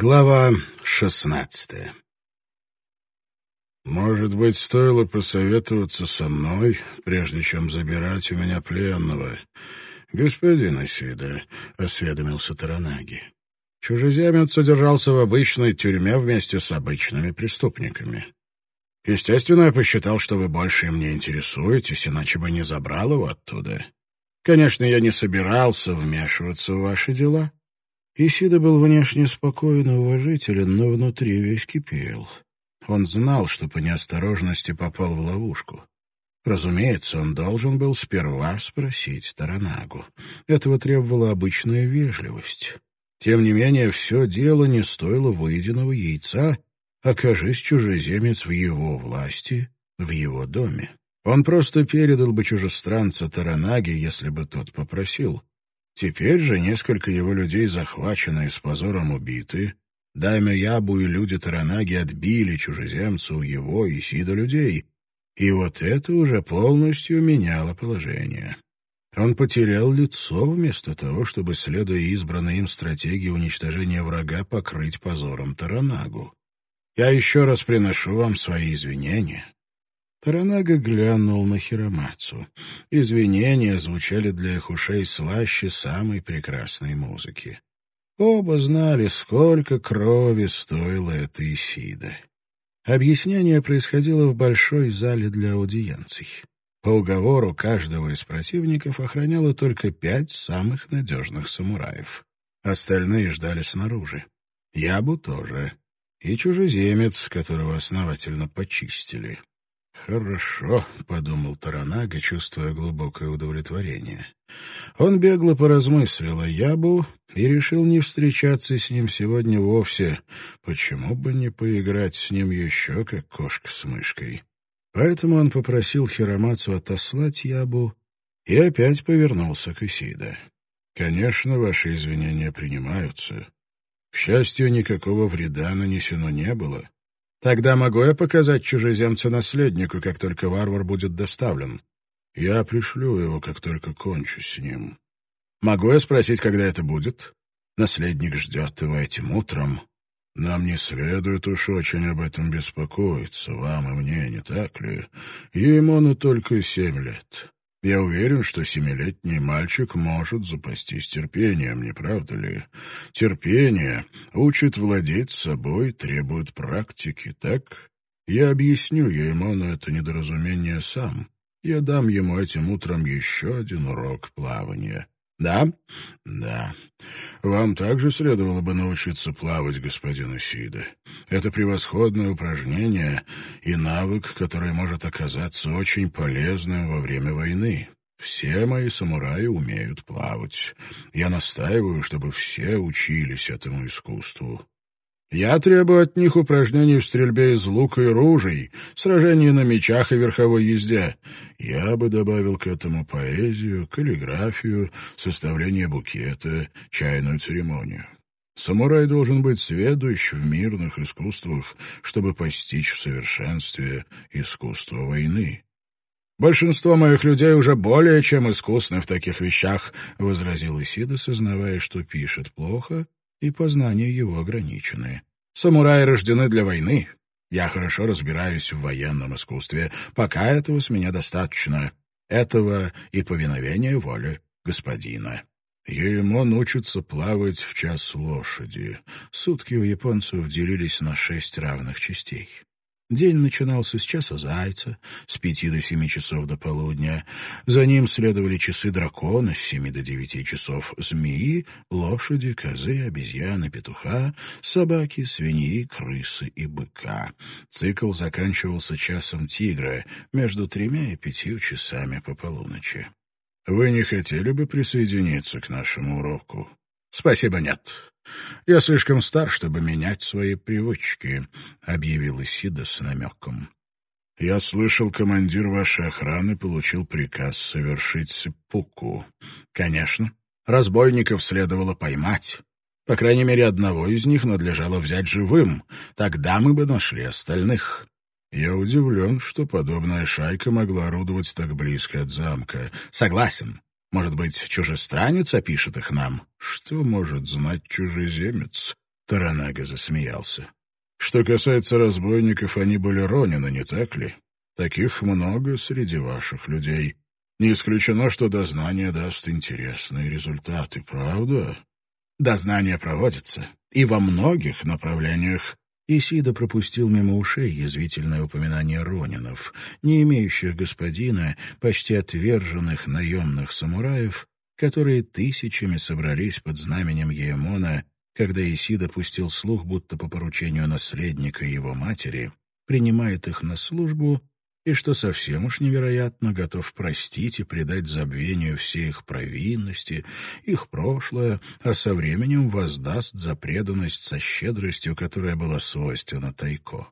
Глава шестнадцатая «Может быть, стоило посоветоваться со мной, прежде чем забирать у меня пленного?» «Господин Исида», — осведомился Таранаги. Чужеземец содержался в обычной тюрьме вместе с обычными преступниками. Естественно, я посчитал, что вы больше им не интересуетесь, иначе бы не забрал его оттуда. Конечно, я не собирался вмешиваться в ваши дела. Исида был внешне спокоен и уважителен, но внутри весь кипел. Он знал, что по неосторожности попал в ловушку. Разумеется, он должен был сперва спросить Таранагу. Этого требовала обычная вежливость. Тем не менее, все дело не стоило выеденного яйца, окажись чужеземец в его власти, в его доме. Он просто передал бы чужестранца Таранаге, если бы тот попросил. Теперь же несколько его людей захвачены и с позором убиты. Даймя Ябу и люди Таранаги отбили чужеземцу его и Сида людей. И вот это уже полностью меняло положение. Он потерял лицо вместо того, чтобы, следуя избранной им стратегии уничтожения врага, покрыть позором Таранагу. Я еще раз приношу вам свои извинения. Таранага глянул на Хиромацу. Извинения звучали для их ушей слаще самой прекрасной музыки. Оба знали, сколько крови стоила эта Исида. Объяснение происходило в большой зале для аудиенций. По уговору каждого из противников охраняло только пять самых надежных самураев. Остальные ждали снаружи. Ябу тоже. И чужеземец, которого основательно почистили. «Хорошо», — подумал Таранага, чувствуя глубокое удовлетворение. Он бегло поразмыслил о Ябу и решил не встречаться с ним сегодня вовсе. Почему бы не поиграть с ним еще, как кошка с мышкой? Поэтому он попросил Хиромацу отослать Ябу и опять повернулся к Исида. «Конечно, ваши извинения принимаются. К счастью, никакого вреда нанесено не было. Тогда могу я показать чужеземца наследнику, как только варвар будет доставлен? Я пришлю его, как только кончу с ним. Могу я спросить, когда это будет? Наследник ждет его этим утром. Нам не следует уж очень об этом беспокоиться, вам и мне, не так ли? Ему ну только семь лет. Я уверен, что семилетний мальчик может запастись терпением, не правда ли? Терпение учит владеть собой, требует практики, так? Я объясню Еймону это недоразумение сам. Я дам ему этим утром еще один урок плавания. «Да?» «Да. Вам также следовало бы научиться плавать, господин Исида. Это превосходное упражнение и навык, который может оказаться очень полезным во время войны. Все мои самураи умеют плавать. Я настаиваю, чтобы все учились этому искусству. Я требую от них упражнений в стрельбе из лука и ружей, сражений на мечах и верховой езде. Я бы добавил к этому поэзию, каллиграфию, составление букета, чайную церемонию. Самурай должен быть сведущ в мирных искусствах, чтобы постичь в совершенстве искусство войны. «Большинство моих людей уже более чем искусны в таких вещах», — возразил Исида, сознавая, что пишет плохо и познания его ограничены. Самураи рождены для войны. Я хорошо разбираюсь в военном искусстве. Пока этого с меня достаточно. Этого и повиновения воли господина. Еймон учится плавать в час лошади. Сутки у японцев делились на шесть равных частей. День начинался с часа зайца, с пяти до семи часов до полудня. За ним следовали часы дракона с семи до девяти часов, змеи, лошади, козы, обезьяны, петуха, собаки, свиньи, крысы и быка. Цикл заканчивался часом тигра, между тремя и пятью часами по полуночи. «Вы не хотели бы присоединиться к нашему уроку?» «Спасибо, нет. «Я слишком стар, чтобы менять свои привычки», — объявил Исида с намеком. «Я слышал, командир вашей охраны получил приказ совершить сеппуку». «Конечно. Разбойников следовало поймать. По крайней мере, одного из них надлежало взять живым. Тогда мы бы нашли остальных». «Я удивлен, что подобная шайка могла орудовать так близко от замка». «Согласен. Может быть, чужестранец опишет их нам? Что может знать чужеземец? Таранага засмеялся. «Что касается разбойников, они были ронены, не так ли? Таких много среди ваших людей. Не исключено, что дознание даст интересные результаты, правда?» «Дознание проводится, и во многих направлениях». Исида пропустил мимо ушей язвительное упоминание ронинов, не имеющих господина, почти отверженных наемных самураев, которые тысячами собрались под знаменем Еемона когда Исида пустил слух, будто по поручению наследника его матери принимает их на службу и, что совсем уж невероятно, готов простить и предать забвению все их провинности, их прошлое, а со временем воздаст за преданность со щедростью, которая была свойственна Тайко.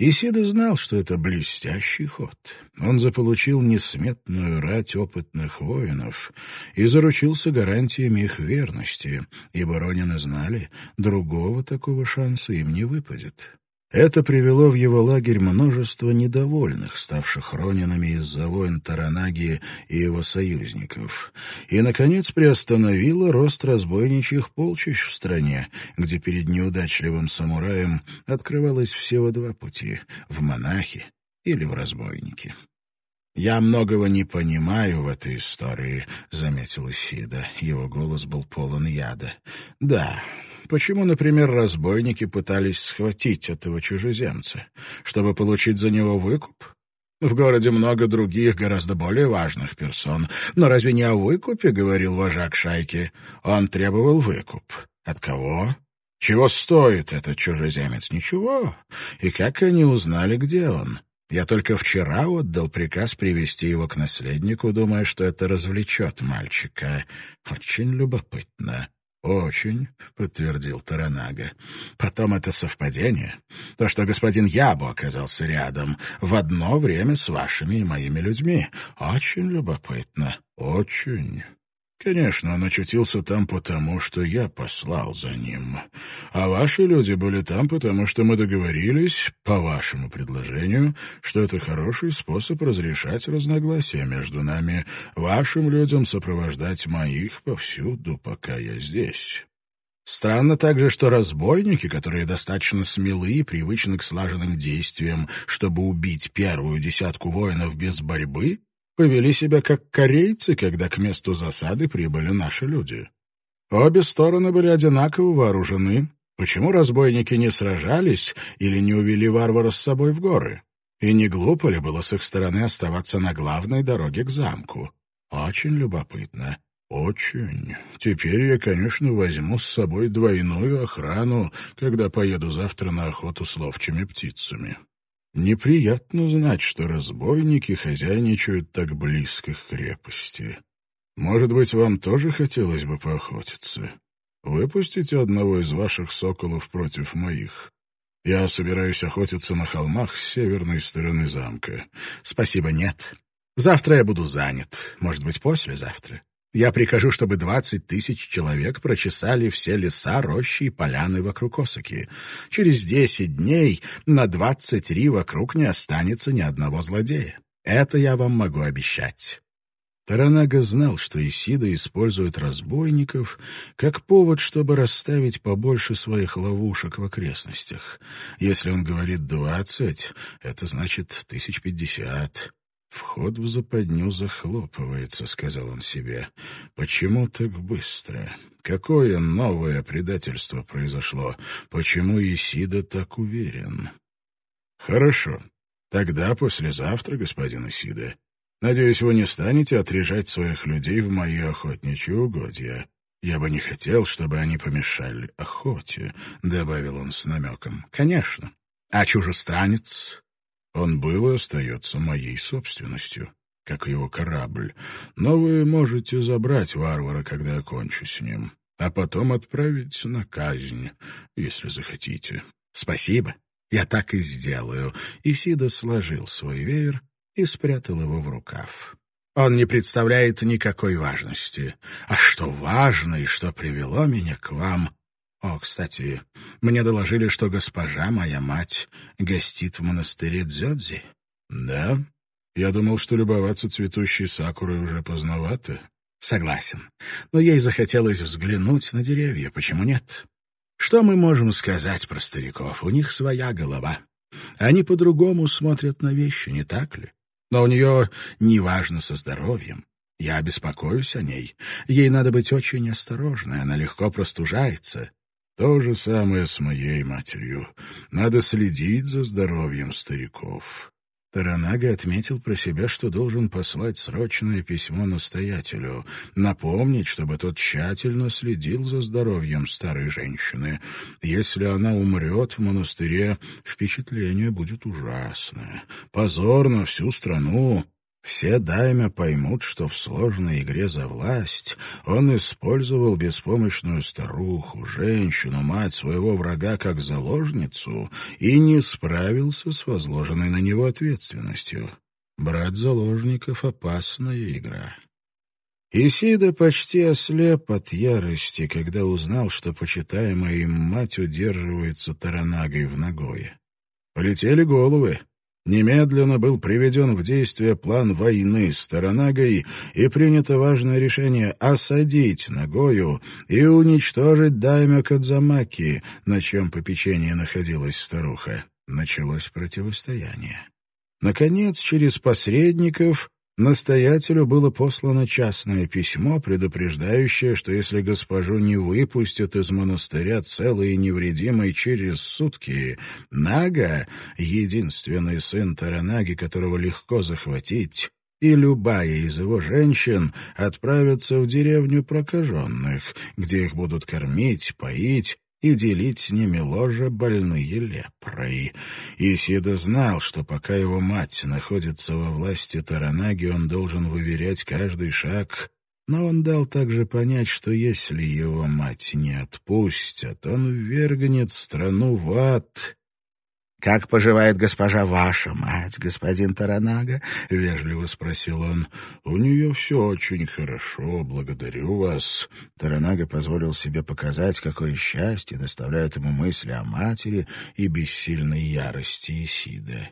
Исида знал, что это блестящий ход. Он заполучил несметную рать опытных воинов и заручился гарантиями их верности, ибо Ронины знали, другого такого шанса им не выпадет. Это привело в его лагерь множество недовольных, ставших ронинами из-за войн Таранаги и его союзников, и, наконец, приостановило рост разбойничьих полчищ в стране, где перед неудачливым самураем открывалось всего два пути — в монахи или в разбойники. «Я многого не понимаю в этой истории», — заметил Исида. Его голос был полон яда. «Да, Почему, например, разбойники пытались схватить этого чужеземца? Чтобы получить за него выкуп? В городе много других, гораздо более важных персон. Но разве не о выкупе говорил вожак шайки? Он требовал выкуп. От кого? Чего стоит этот чужеземец? Ничего. И как они узнали, где он? Я только вчера отдал приказ привести его к наследнику, думая, что это развлечет мальчика. Очень любопытно. «Очень», — подтвердил Таранага. «Потом это совпадение. То, что господин Ябо оказался рядом в одно время с вашими и моими людьми. Очень любопытно. Очень». Конечно, он очутился там потому, что я послал за ним. А ваши люди были там потому, что мы договорились, по вашему предложению, что это хороший способ разрешать разногласия между нами, вашим людям сопровождать моих повсюду, пока я здесь. Странно также, что разбойники, которые достаточно смелы и привычны к слаженным действиям, чтобы убить первую десятку воинов без борьбы, повели себя как корейцы, когда к месту засады прибыли наши люди. Обе стороны были одинаково вооружены. Почему разбойники не сражались или не увели варвара с собой в горы? И не глупо ли было с их стороны оставаться на главной дороге к замку? Очень любопытно. «Очень. Теперь я, конечно, возьму с собой двойную охрану, когда поеду завтра на охоту с ловчими птицами». Неприятно знать, что разбойники хозяйничают так близко к крепости. Может быть, вам тоже хотелось бы поохотиться? Выпустите одного из ваших соколов против моих. Я собираюсь охотиться на холмах с северной стороны замка. Спасибо, нет. Завтра я буду занят. Может быть, послезавтра. Я прикажу, чтобы двадцать тысяч человек прочесали все леса, рощи и поляны вокруг Осаки. Через десять дней на двадцать ри вокруг не останется ни одного злодея. Это я вам могу обещать». Таранага знал, что Исида использует разбойников как повод, чтобы расставить побольше своих ловушек в окрестностях. Если он говорит «двадцать», это значит тысяч пятьдесят. «Вход в западню захлопывается», — сказал он себе. «Почему так быстро? Какое новое предательство произошло? Почему Исида так уверен?» «Хорошо. Тогда послезавтра, господин Исида. Надеюсь, вы не станете отрежать своих людей в мои охотничьи угодья. Я бы не хотел, чтобы они помешали охоте», — добавил он с намеком. «Конечно. А чужестранец? Он был и остается моей собственностью, как его корабль. Но вы можете забрать варвара, когда я кончу с ним, а потом отправить на казнь, если захотите. Спасибо. Я так и сделаю. Исида сложил свой веер и спрятал его в рукав. Он не представляет никакой важности. А что важно и что привело меня к вам, о, кстати, мне доложили, что госпожа, моя мать, гостит в монастыре Дзёдзи. Да? Я думал, что любоваться цветущей сакурой уже поздновато. Согласен. Но ей захотелось взглянуть на деревья. Почему нет? Что мы можем сказать про стариков? У них своя голова. Они по-другому смотрят на вещи, не так ли? Но у нее неважно со здоровьем. Я беспокоюсь о ней. Ей надо быть очень осторожной, она легко простужается. То же самое с моей матерью. Надо следить за здоровьем стариков. Таранага отметил про себя, что должен послать срочное письмо настоятелю, напомнить, чтобы тот тщательно следил за здоровьем старой женщины. Если она умрет в монастыре, впечатление будет ужасное. Позор на всю страну. Все даймя поймут, что в сложной игре за власть он использовал беспомощную старуху, женщину, мать своего врага как заложницу и не справился с возложенной на него ответственностью. Брать заложников — опасная игра. Исида почти ослеп от ярости, когда узнал, что почитаемая им мать удерживается таранагой в Нагое. Полетели головы. Немедленно был приведен в действие план войны с Таранагой и принято важное решение осадить Нагою и уничтожить Даймё Кадзамаки, на чем попечении находилась старуха. Началось противостояние. Наконец, через посредников Настоятелю было послано частное письмо, предупреждающее, что если госпожу не выпустят из монастыря целой и невредимой через сутки, Нага, единственный сын Таранаги, которого легко захватить, и любая из его женщин отправятся в деревню прокаженных, где их будут кормить, поить и делить с ними ложе больные лепрой. Исида знал, что пока его мать находится во власти Таранаги, он должен выверять каждый шаг, но он дал также понять, что если его мать не отпустят, он ввергнет страну в ад, «Как поживает госпожа ваша мать, господин Таранага?» — вежливо спросил он. «У нее все очень хорошо, благодарю вас». Таранага позволил себе показать, какое счастье доставляет ему мысли о матери и бессильной ярости Исиды.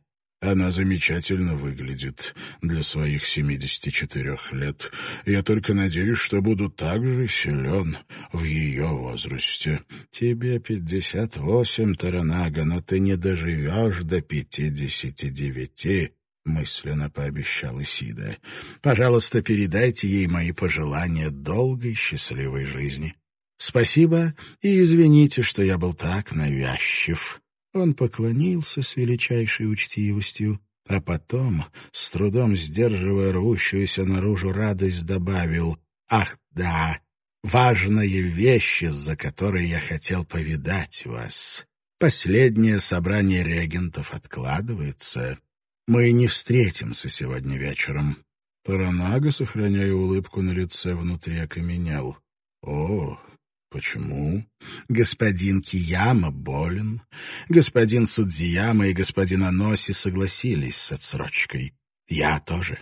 Она замечательно выглядит для своих 74 лет. Я только надеюсь, что буду так же силен в ее возрасте. Тебе 58, Таранага, но ты не доживешь до 59, мысленно пообещал Исида. Пожалуйста, передайте ей мои пожелания долгой счастливой жизни. Спасибо и извините, что я был так навязчив. Он поклонился с величайшей учтивостью, а потом, с трудом сдерживая рвущуюся наружу радость, добавил «Ах, да, важная вещь, из-за которой я хотел повидать вас. Последнее собрание регентов откладывается. Мы не встретимся сегодня вечером». Таранага, сохраняя улыбку на лице, внутри окаменел. «О, Почему? Господин Кияма болен. Господин Судзияма и господин Аноси согласились с отсрочкой. Я тоже.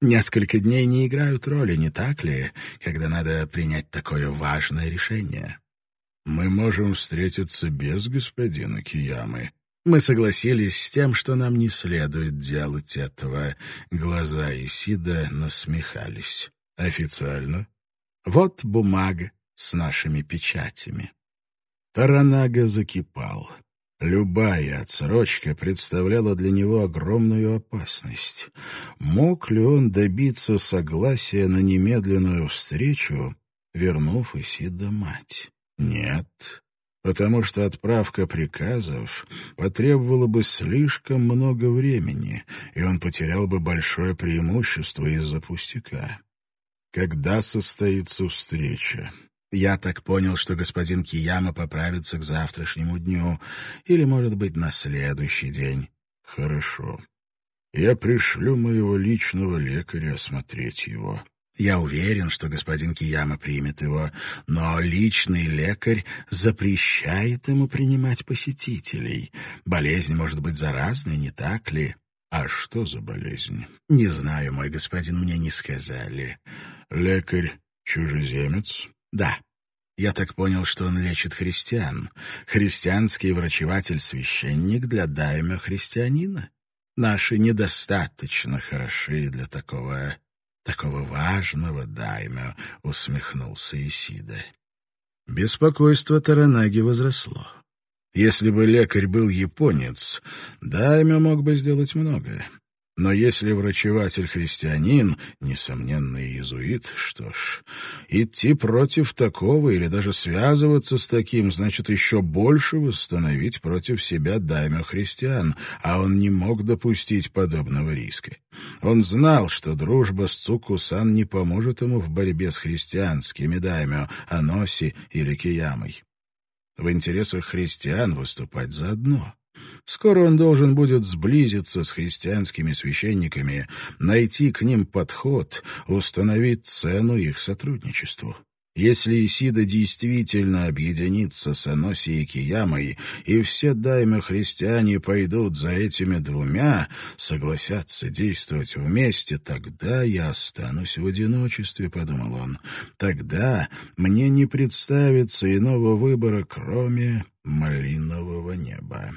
Несколько дней не играют роли, не так ли, когда надо принять такое важное решение? Мы можем встретиться без господина Киямы. Мы согласились с тем, что нам не следует делать этого. Глаза Исида насмехались. Официально? Вот бумага с нашими печатями. Таранага закипал. Любая отсрочка представляла для него огромную опасность. Мог ли он добиться согласия на немедленную встречу, вернув Исида мать? Нет, потому что отправка приказов потребовала бы слишком много времени, и он потерял бы большое преимущество из-за пустяка. Когда состоится встреча? Я так понял, что господин Кияма поправится к завтрашнему дню, или, может быть, на следующий день. Хорошо. Я пришлю моего личного лекаря осмотреть его. Я уверен, что господин Кияма примет его, но личный лекарь запрещает ему принимать посетителей. Болезнь может быть заразной, не так ли? А что за болезнь? Не знаю, мой господин, мне не сказали. Лекарь чужеземец? Да. Я так понял, что он лечит христиан. Христианский врачеватель-священник для дайма христианина. Наши недостаточно хороши для такого... такого важного дайма, усмехнулся Исида. Беспокойство Таранаги возросло. Если бы лекарь был японец, Даймё мог бы сделать многое. Но если врачеватель христианин, несомненно, иезуит, что ж, идти против такого или даже связываться с таким, значит еще больше восстановить против себя даймё христиан, а он не мог допустить подобного риска. Он знал, что дружба с Цукусан не поможет ему в борьбе с христианскими даймё, Аноси или Киямой. В интересах христиан выступать заодно. Скоро он должен будет сблизиться с христианскими священниками, найти к ним подход, установить цену их сотрудничеству. Если Исида действительно объединится с Аноси и Киямой, и все даймы-христиане пойдут за этими двумя, согласятся действовать вместе, тогда я останусь в одиночестве, — подумал он. Тогда мне не представится иного выбора, кроме малинового неба.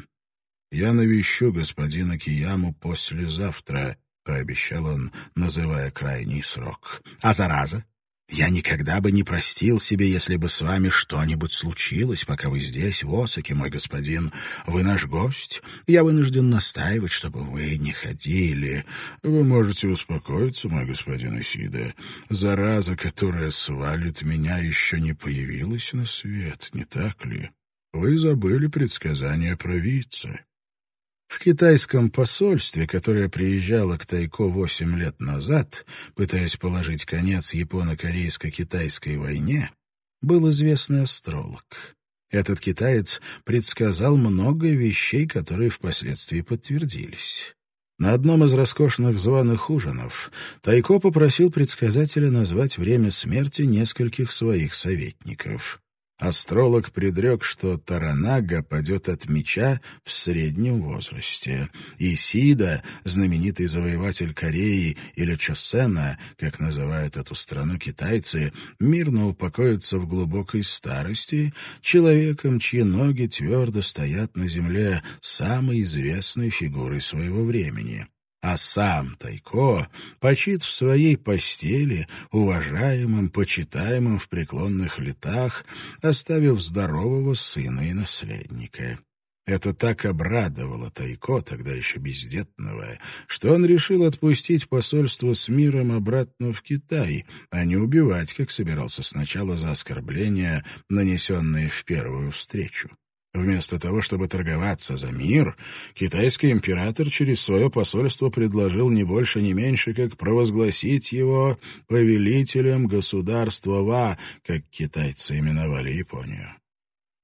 «Я навещу господина Кияму послезавтра», — пообещал он, называя крайний срок. «А зараза? Я никогда бы не простил себе, если бы с вами что-нибудь случилось, пока вы здесь, в Осаке, мой господин. Вы наш гость. Я вынужден настаивать, чтобы вы не ходили. Вы можете успокоиться, мой господин Исида. Зараза, которая свалит меня, еще не появилась на свет, не так ли? Вы забыли предсказание провидца». В китайском посольстве, которое приезжало к Тайко восемь лет назад, пытаясь положить конец японо-корейско-китайской войне, был известный астролог. Этот китаец предсказал много вещей, которые впоследствии подтвердились. На одном из роскошных званых ужинов Тайко попросил предсказателя назвать время смерти нескольких своих советников. Астролог предрек, что Таранага падет от меча в среднем возрасте. Исида, знаменитый завоеватель Кореи или Чосена, как называют эту страну китайцы, мирно упокоится в глубокой старости человеком, чьи ноги твердо стоят на земле, самой известной фигурой своего времени а сам Тайко почит в своей постели, уважаемым, почитаемым в преклонных летах, оставив здорового сына и наследника. Это так обрадовало Тайко, тогда еще бездетного, что он решил отпустить посольство с миром обратно в Китай, а не убивать, как собирался сначала за оскорбления, нанесенные в первую встречу. Вместо того, чтобы торговаться за мир, китайский император через свое посольство предложил не больше, не меньше, как провозгласить его повелителем государства Ва, как китайцы именовали Японию.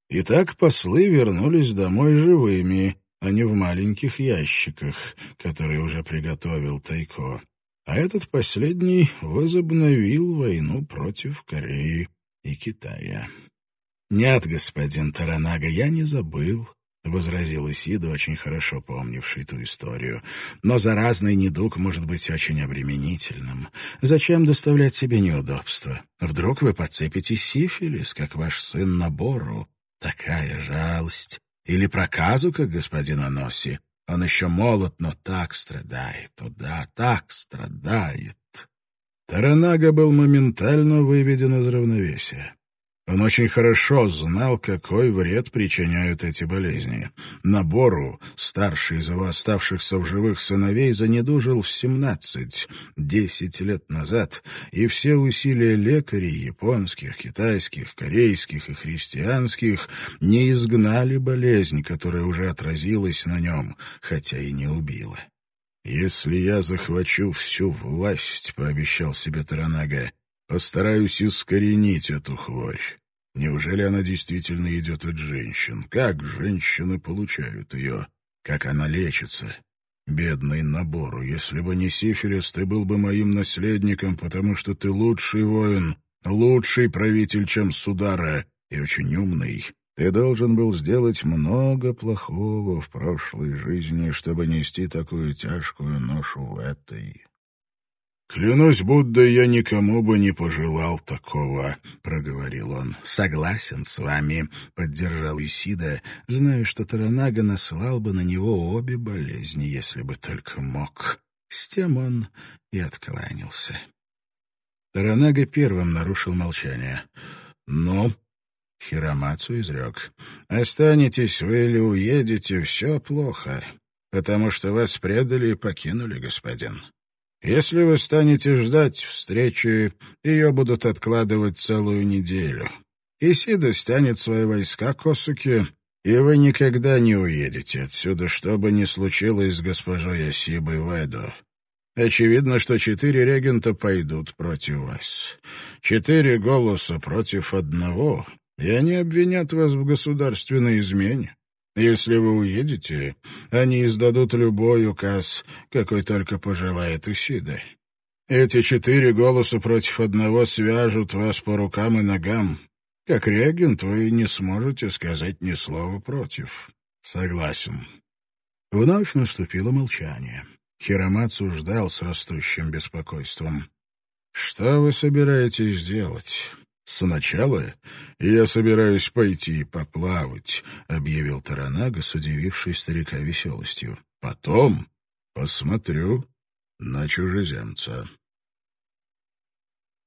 Итак, послы вернулись домой живыми, а не в маленьких ящиках, которые уже приготовил Тайко. А этот последний возобновил войну против Кореи и Китая. «Нет, господин Таранага, я не забыл», — возразил Исида, очень хорошо помнивший ту историю. «Но заразный недуг может быть очень обременительным. Зачем доставлять себе неудобства? Вдруг вы подцепите сифилис, как ваш сын Набору? Такая жалость. Или проказу, как господин Аноси. Он еще молод, но так страдает. О да, так страдает». Таранага был моментально выведен из равновесия. Он очень хорошо знал, какой вред причиняют эти болезни. Набору, старший из его оставшихся в живых сыновей, занедужил в семнадцать, десять лет назад, и все усилия лекарей, японских, китайских, корейских и христианских, не изгнали болезнь, которая уже отразилась на нем, хотя и не убила. «Если я захвачу всю власть», — пообещал себе Таранага, — «постараюсь искоренить эту хворь». Неужели она действительно идет от женщин? Как женщины получают ее? Как она лечится? Бедный набору, если бы не сифилис, ты был бы моим наследником, потому что ты лучший воин, лучший правитель, чем Судара, и очень умный. Ты должен был сделать много плохого в прошлой жизни, чтобы нести такую тяжкую ношу в этой. «Клянусь, Будда, я никому бы не пожелал такого», — проговорил он. «Согласен с вами», — поддержал Исида, зная, что Таранага наслал бы на него обе болезни, если бы только мог. С тем он и откланялся. Таранага первым нарушил молчание. «Но Хиромацу изрек. «Останетесь вы или уедете, все плохо, потому что вас предали и покинули, господин. Если вы станете ждать встречи, ее будут откладывать целую неделю. Исида стянет свои войска к Осуке, и вы никогда не уедете отсюда, что бы ни случилось с госпожой Асибой Ведо. Очевидно, что четыре регента пойдут против вас. Четыре голоса против одного, и они обвинят вас в государственной измене. Если вы уедете, они издадут любой указ, какой только пожелает Исида. Эти четыре голоса против одного свяжут вас по рукам и ногам. Как регент вы не сможете сказать ни слова против. Согласен. Вновь наступило молчание. Хиромацу ждал с растущим беспокойством. «Что вы собираетесь делать?» «Сначала я собираюсь пойти поплавать», — объявил Таранага с удивившей старика веселостью. «Потом посмотрю на чужеземца».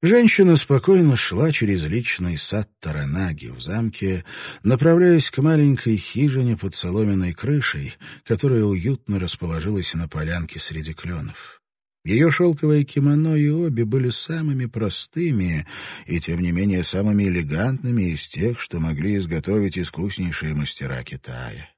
Женщина спокойно шла через личный сад Таранаги в замке, направляясь к маленькой хижине под соломенной крышей, которая уютно расположилась на полянке среди кленов. Ее шелковое кимоно и обе были самыми простыми и, тем не менее, самыми элегантными из тех, что могли изготовить искуснейшие мастера Китая.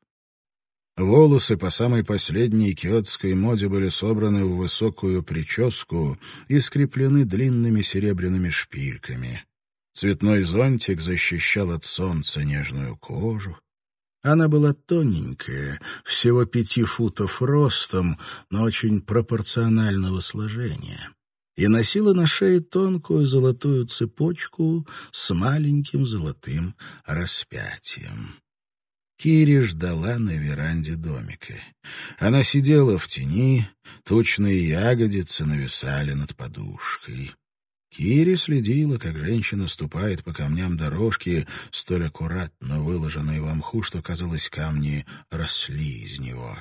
Волосы по самой последней киотской моде были собраны в высокую прическу и скреплены длинными серебряными шпильками. Цветной зонтик защищал от солнца нежную кожу. Она была тоненькая, всего пяти футов ростом, но очень пропорционального сложения, и носила на шее тонкую золотую цепочку с маленьким золотым распятием. Кири ждала на веранде домика. Она сидела в тени, тучные ягодицы нависали над подушкой. Кири следила, как женщина ступает по камням дорожки, столь аккуратно выложенной в мху, что, казалось, камни росли из него.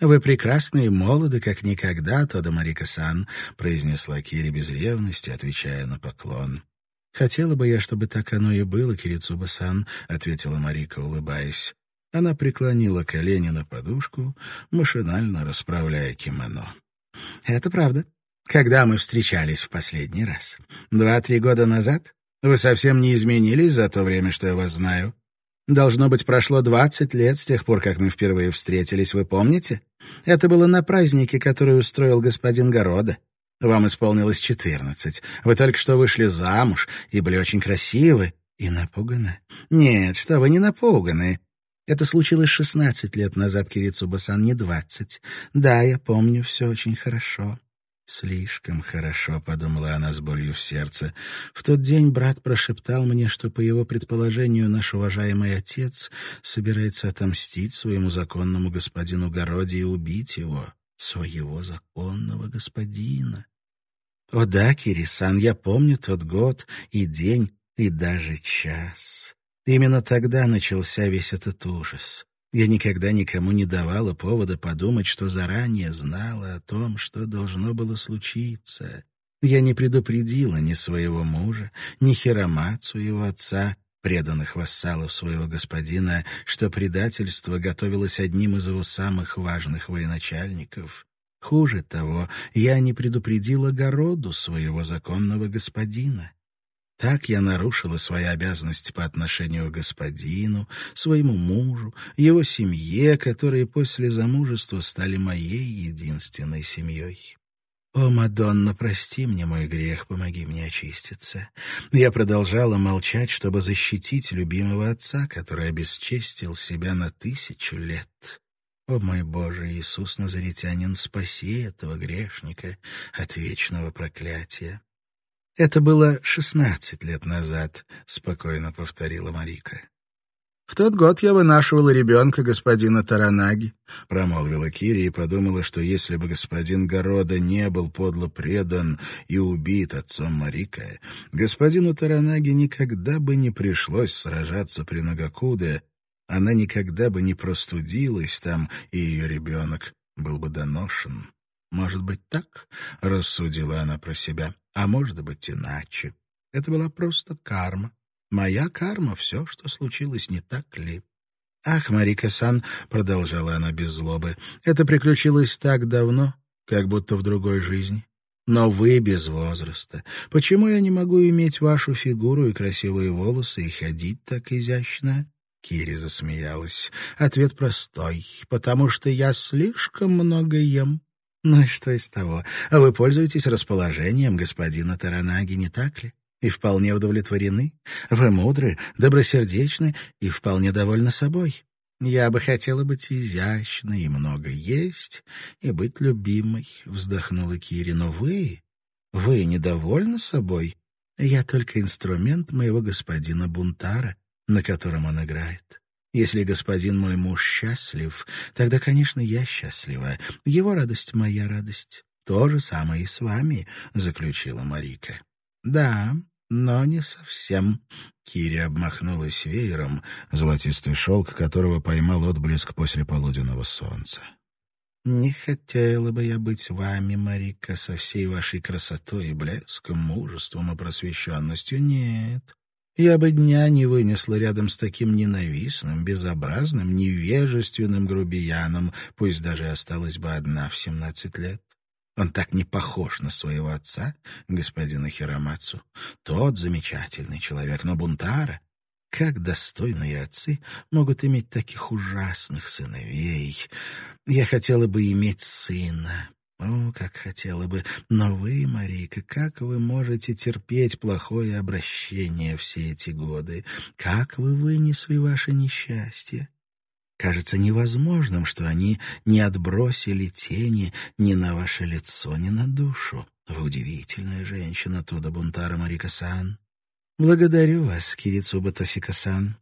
«Вы прекрасны и молоды, как никогда, Тода Марика-сан», — произнесла Кири без ревности, отвечая на поклон. «Хотела бы я, чтобы так оно и было, Кирицуба-сан», — ответила Марика, улыбаясь. Она преклонила колени на подушку, машинально расправляя кимоно. «Это правда. Когда мы встречались в последний раз? Два-три года назад? Вы совсем не изменились за то время, что я вас знаю. Должно быть, прошло двадцать лет с тех пор, как мы впервые встретились, вы помните? Это было на празднике, который устроил господин Города. Вам исполнилось четырнадцать. Вы только что вышли замуж и были очень красивы и напуганы. Нет, что вы не напуганы. Это случилось шестнадцать лет назад, Кирицу-басан, не двадцать. Да, я помню все очень хорошо. «Слишком хорошо», — подумала она с болью в сердце. «В тот день брат прошептал мне, что, по его предположению, наш уважаемый отец собирается отомстить своему законному господину Городе и убить его, своего законного господина». «О да, Кирисан, я помню тот год и день, и даже час. Именно тогда начался весь этот ужас. Я никогда никому не давала повода подумать, что заранее знала о том, что должно было случиться. Я не предупредила ни своего мужа, ни Хиромацу, его отца, преданных вассалов своего господина, что предательство готовилось одним из его самых важных военачальников. Хуже того, я не предупредила Городу, своего законного господина. Так я нарушила свои обязанности по отношению к господину, своему мужу, его семье, которые после замужества стали моей единственной семьей. «О, Мадонна, прости мне мой грех, помоги мне очиститься». Я продолжала молчать, чтобы защитить любимого отца, который обесчестил себя на тысячу лет. «О, мой Боже, Иисус Назаретянин, спаси этого грешника от вечного проклятия». «Это было шестнадцать лет назад», — спокойно повторила Марика. «В тот год я вынашивала ребенка господина Таранаги», — промолвила Кири и подумала, что если бы господин Города не был подло предан и убит отцом Марика, господину Таранаги никогда бы не пришлось сражаться при Нагакуде, она никогда бы не простудилась там, и ее ребенок был бы доношен. «Может быть, так?» — рассудила она про себя. «А может быть, иначе. Это была просто карма. Моя карма — все, что случилось, не так ли? «Ах, Марика-сан», — продолжала она без злобы, — «это приключилось так давно, как будто в другой жизни. Но вы без возраста. Почему я не могу иметь вашу фигуру и красивые волосы и ходить так изящно?» Кири засмеялась. Ответ простой. «Потому что я слишком много ем». «Ну и что из того? Вы пользуетесь расположением господина Таранаги, не так ли? И вполне удовлетворены? Вы мудры, добросердечны и вполне довольны собой. Я бы хотела быть изящной и много есть, и быть любимой», — вздохнула Кири. «Но вы... вы недовольны собой? Я только инструмент моего господина Бунтара, на котором он играет. Если господин мой муж счастлив, тогда, конечно, я счастлива. Его радость — моя радость. То же самое и с вами», — заключила Марика. «Да, но не совсем». Кири обмахнулась веером, золотистый шелк которого поймал отблеск после полуденного солнца. «Не хотела бы я быть вами, Марика, со всей вашей красотой и блеском, мужеством и просвещенностью. Нет, я бы дня не вынесла рядом с таким ненавистным, безобразным, невежественным грубияном, пусть даже осталась бы одна в семнадцать лет. Он так не похож на своего отца, господина Хиромацу. Тот замечательный человек, но Бунтара... Как достойные отцы могут иметь таких ужасных сыновей? Я хотела бы иметь сына, о, как хотела бы. Но вы, Марийка, как вы можете терпеть плохое обращение все эти годы? Как вы вынесли ваше несчастье? Кажется невозможным, что они не отбросили тени ни на ваше лицо, ни на душу. Вы удивительная женщина, Туда Бунтара Марика-сан. Благодарю вас, Кирицуба Тосика-сан.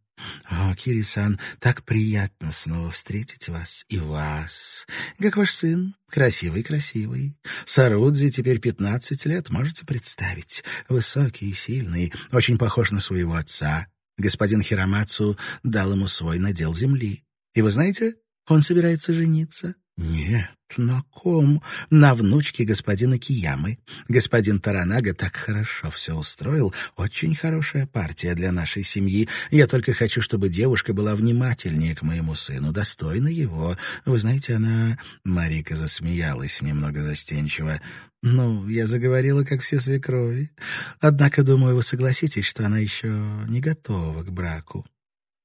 «О, Кири-сан, так приятно снова встретить вас и вас. Как ваш сын? Красивый-красивый. Сарудзи теперь пятнадцать лет, можете представить. Высокий и сильный, очень похож на своего отца. Господин Хиромацу дал ему свой надел земли. И вы знаете, он собирается жениться. Нет, на ком? На внучке господина Киямы. Господин Таранага так хорошо все устроил. Очень хорошая партия для нашей семьи. Я только хочу, чтобы девушка была внимательнее к моему сыну, достойна его. Вы знаете, она... Марика засмеялась немного застенчиво. Ну, я заговорила, как все свекрови. Однако, думаю, вы согласитесь, что она еще не готова к браку.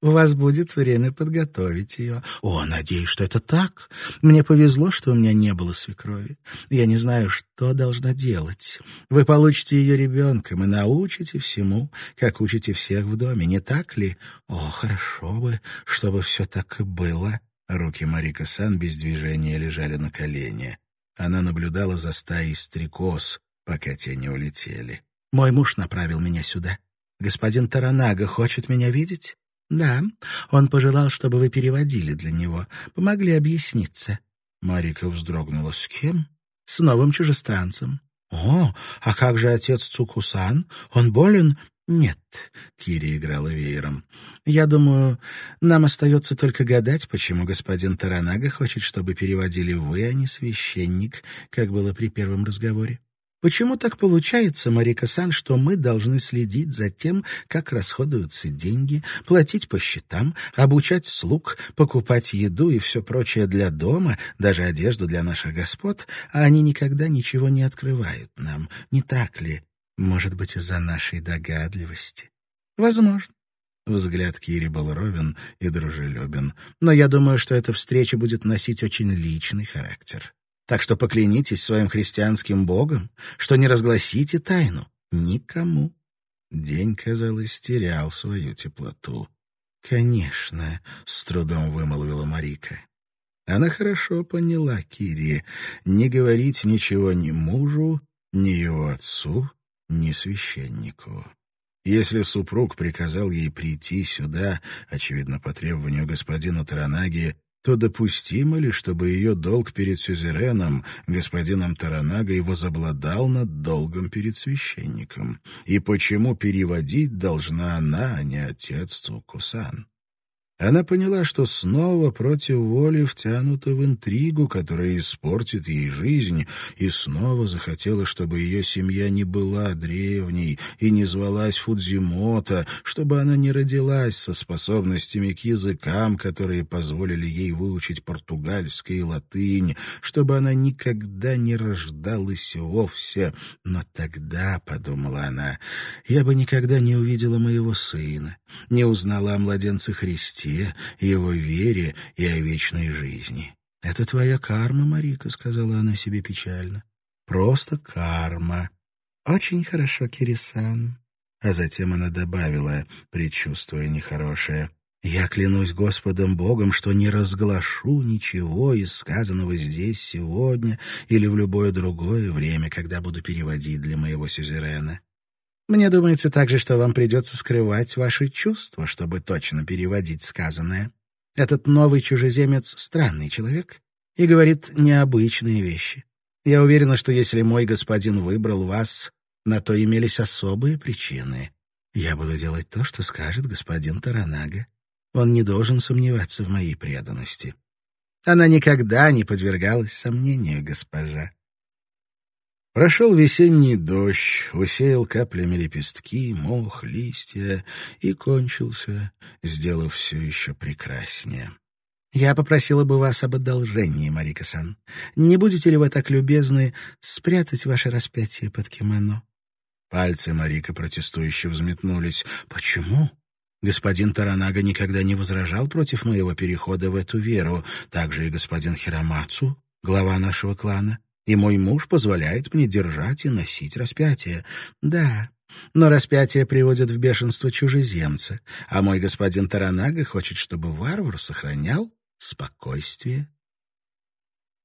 У вас будет время подготовить ее. О, надеюсь, что это так. Мне повезло, что у меня не было свекрови. Я не знаю, что должна делать. Вы получите ее ребенком и научите всему, как учите всех в доме, не так ли? О, хорошо бы, чтобы все так и было. Руки Марика Сан без движения лежали на колене. Она наблюдала за стаей стрекоз, пока те не улетели. «Мой муж направил меня сюда. Господин Таранага хочет меня видеть?» «Да, он пожелал, чтобы вы переводили для него, помогли объясниться». Марика вздрогнула. «С кем?» «С новым чужестранцем». «О, а как же отец Цукусан? Он болен?» «Нет», — Кири играла веером. «Я думаю, нам остается только гадать, почему господин Таранага хочет, чтобы переводили вы, а не священник, как было при первом разговоре. Почему так получается, Марика-сан, что мы должны следить за тем, как расходуются деньги, платить по счетам, обучать слуг, покупать еду и все прочее для дома, даже одежду для наших господ, а они никогда ничего не открывают нам, не так ли? Может быть, из-за нашей догадливости? Возможно. Взгляд Кири был ровен и дружелюбен, но я думаю, что эта встреча будет носить очень личный характер. Так что поклянитесь своим христианским богом, что не разгласите тайну никому. День, казалось, терял свою теплоту. «Конечно», — с трудом вымолвила Марика. Она хорошо поняла Кири. Не говорить ничего ни мужу, ни его отцу, ни священнику. Если супруг приказал ей прийти сюда, очевидно, по требованию господина Таранаги, то допустимо ли, чтобы ее долг перед сюзереном, господином Таранагой, возобладал над долгом перед священником? И почему переводить должна она, а не отец Цукусан? Она поняла, что снова против воли втянута в интригу, которая испортит ей жизнь, и снова захотела, чтобы ее семья не была древней и не звалась Фудзимота, чтобы она не родилась со способностями к языкам, которые позволили ей выучить португальский и латынь, чтобы она никогда не рождалась вовсе. Но тогда, — подумала она, — я бы никогда не увидела моего сына, не узнала о младенце Христе, Христе, Его вере и о вечной жизни. «Это твоя карма, Марика», — сказала она себе печально. «Просто карма. Очень хорошо, Кирисан». А затем она добавила, предчувствуя нехорошее, «Я клянусь Господом Богом, что не разглашу ничего из сказанного здесь сегодня или в любое другое время, когда буду переводить для моего сюзерена. Мне думается также, что вам придется скрывать ваши чувства, чтобы точно переводить сказанное. Этот новый чужеземец — странный человек и говорит необычные вещи. Я уверена, что если мой господин выбрал вас, на то имелись особые причины. Я буду делать то, что скажет господин Таранага. Он не должен сомневаться в моей преданности. Она никогда не подвергалась сомнению, госпожа. Прошел весенний дождь, усеял каплями лепестки, мох, листья и кончился, сделав все еще прекраснее. «Я попросила бы вас об одолжении, Марика-сан. Не будете ли вы так любезны спрятать ваше распятие под кимоно?» Пальцы Марика протестующе взметнулись. «Почему?» Господин Таранага никогда не возражал против моего перехода в эту веру, также и господин Хиромацу, глава нашего клана и мой муж позволяет мне держать и носить распятие. Да, но распятие приводит в бешенство чужеземца, а мой господин Таранага хочет, чтобы варвар сохранял спокойствие.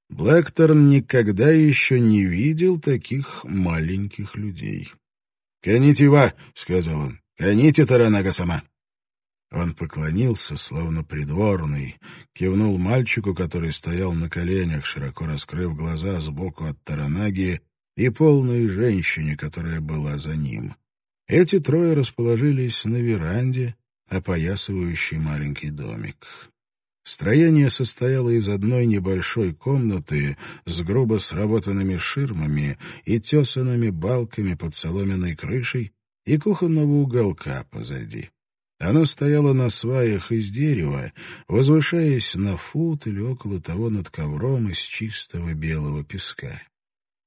Блэкторн никогда еще не видел таких маленьких людей. «Коните ва!» — сказал он. «Коните Таранага сама!» Он поклонился, словно придворный, кивнул мальчику, который стоял на коленях, широко раскрыв глаза сбоку от Таранаги, и полной женщине, которая была за ним. Эти трое расположились на веранде, опоясывающей маленький домик. Строение состояло из одной небольшой комнаты с грубо сработанными ширмами и тесанными балками под соломенной крышей и кухонного уголка позади. Оно стояло на сваях из дерева, возвышаясь на фут или около того над ковром из чистого белого песка.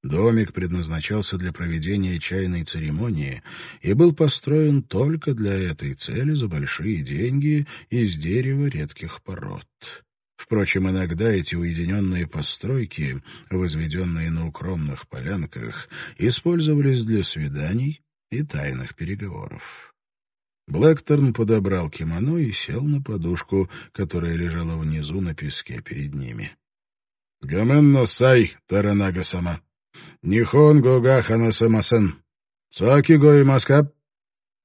Домик предназначался для проведения чайной церемонии и был построен только для этой цели за большие деньги из дерева редких пород. Впрочем, иногда эти уединенные постройки, возведенные на укромных полянках, использовались для свиданий и тайных переговоров. Блэкторн подобрал кимоно и сел на подушку, которая лежала внизу на песке перед ними. «Гаменно сай, Таранага-сама. Нихон гогахана самасен. Цуаки гои маскап».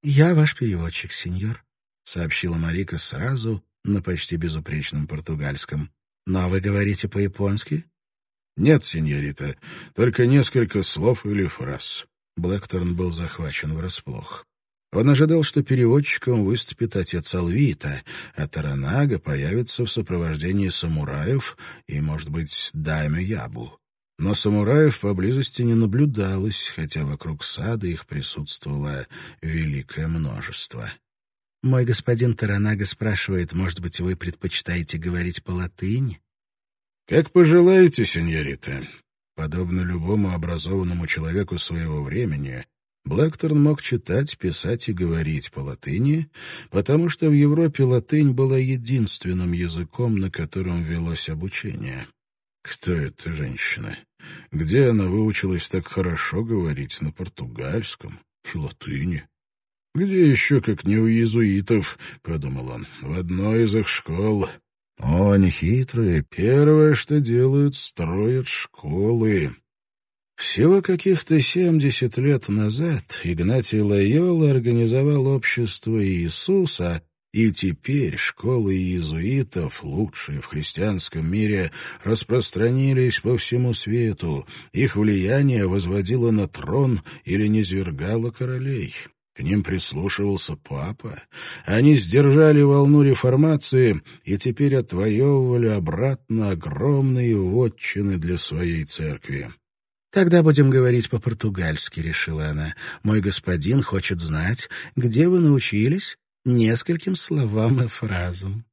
«Я ваш переводчик, сеньор», — сообщила Марика сразу на почти безупречном португальском. «Но вы говорите по-японски?» «Нет, сеньорита, только несколько слов или фраз». Блэкторн был захвачен врасплох. Он ожидал, что переводчиком выступит отец Алвита, а Таранага появится в сопровождении самураев и, может быть, даймё Ябу. Но самураев поблизости не наблюдалось, хотя вокруг сада их присутствовало великое множество. «Мой господин Таранага спрашивает, может быть, вы предпочитаете говорить по-латыни?» «Как пожелаете, сеньорита. Подобно любому образованному человеку своего времени, Блэкторн мог читать, писать и говорить по-латыни, потому что в Европе латынь была единственным языком, на котором велось обучение. Кто эта женщина? Где она выучилась так хорошо говорить на португальском и латыни? «Где еще, как не у иезуитов?» — подумал он. «В одной из их школ. О, они хитрые. Первое, что делают, строят школы. Всего каких-то семьдесят лет назад Игнатий Лайола организовал общество Иисуса, и теперь школы иезуитов, лучшие в христианском мире, распространились по всему свету. Их влияние возводило на трон или низвергало королей. К ним прислушивался папа. Они сдержали волну реформации и теперь отвоевывали обратно огромные вотчины для своей церкви. «Тогда будем говорить по-португальски», — решила она. «Мой господин хочет знать, где вы научились нескольким словам и фразам».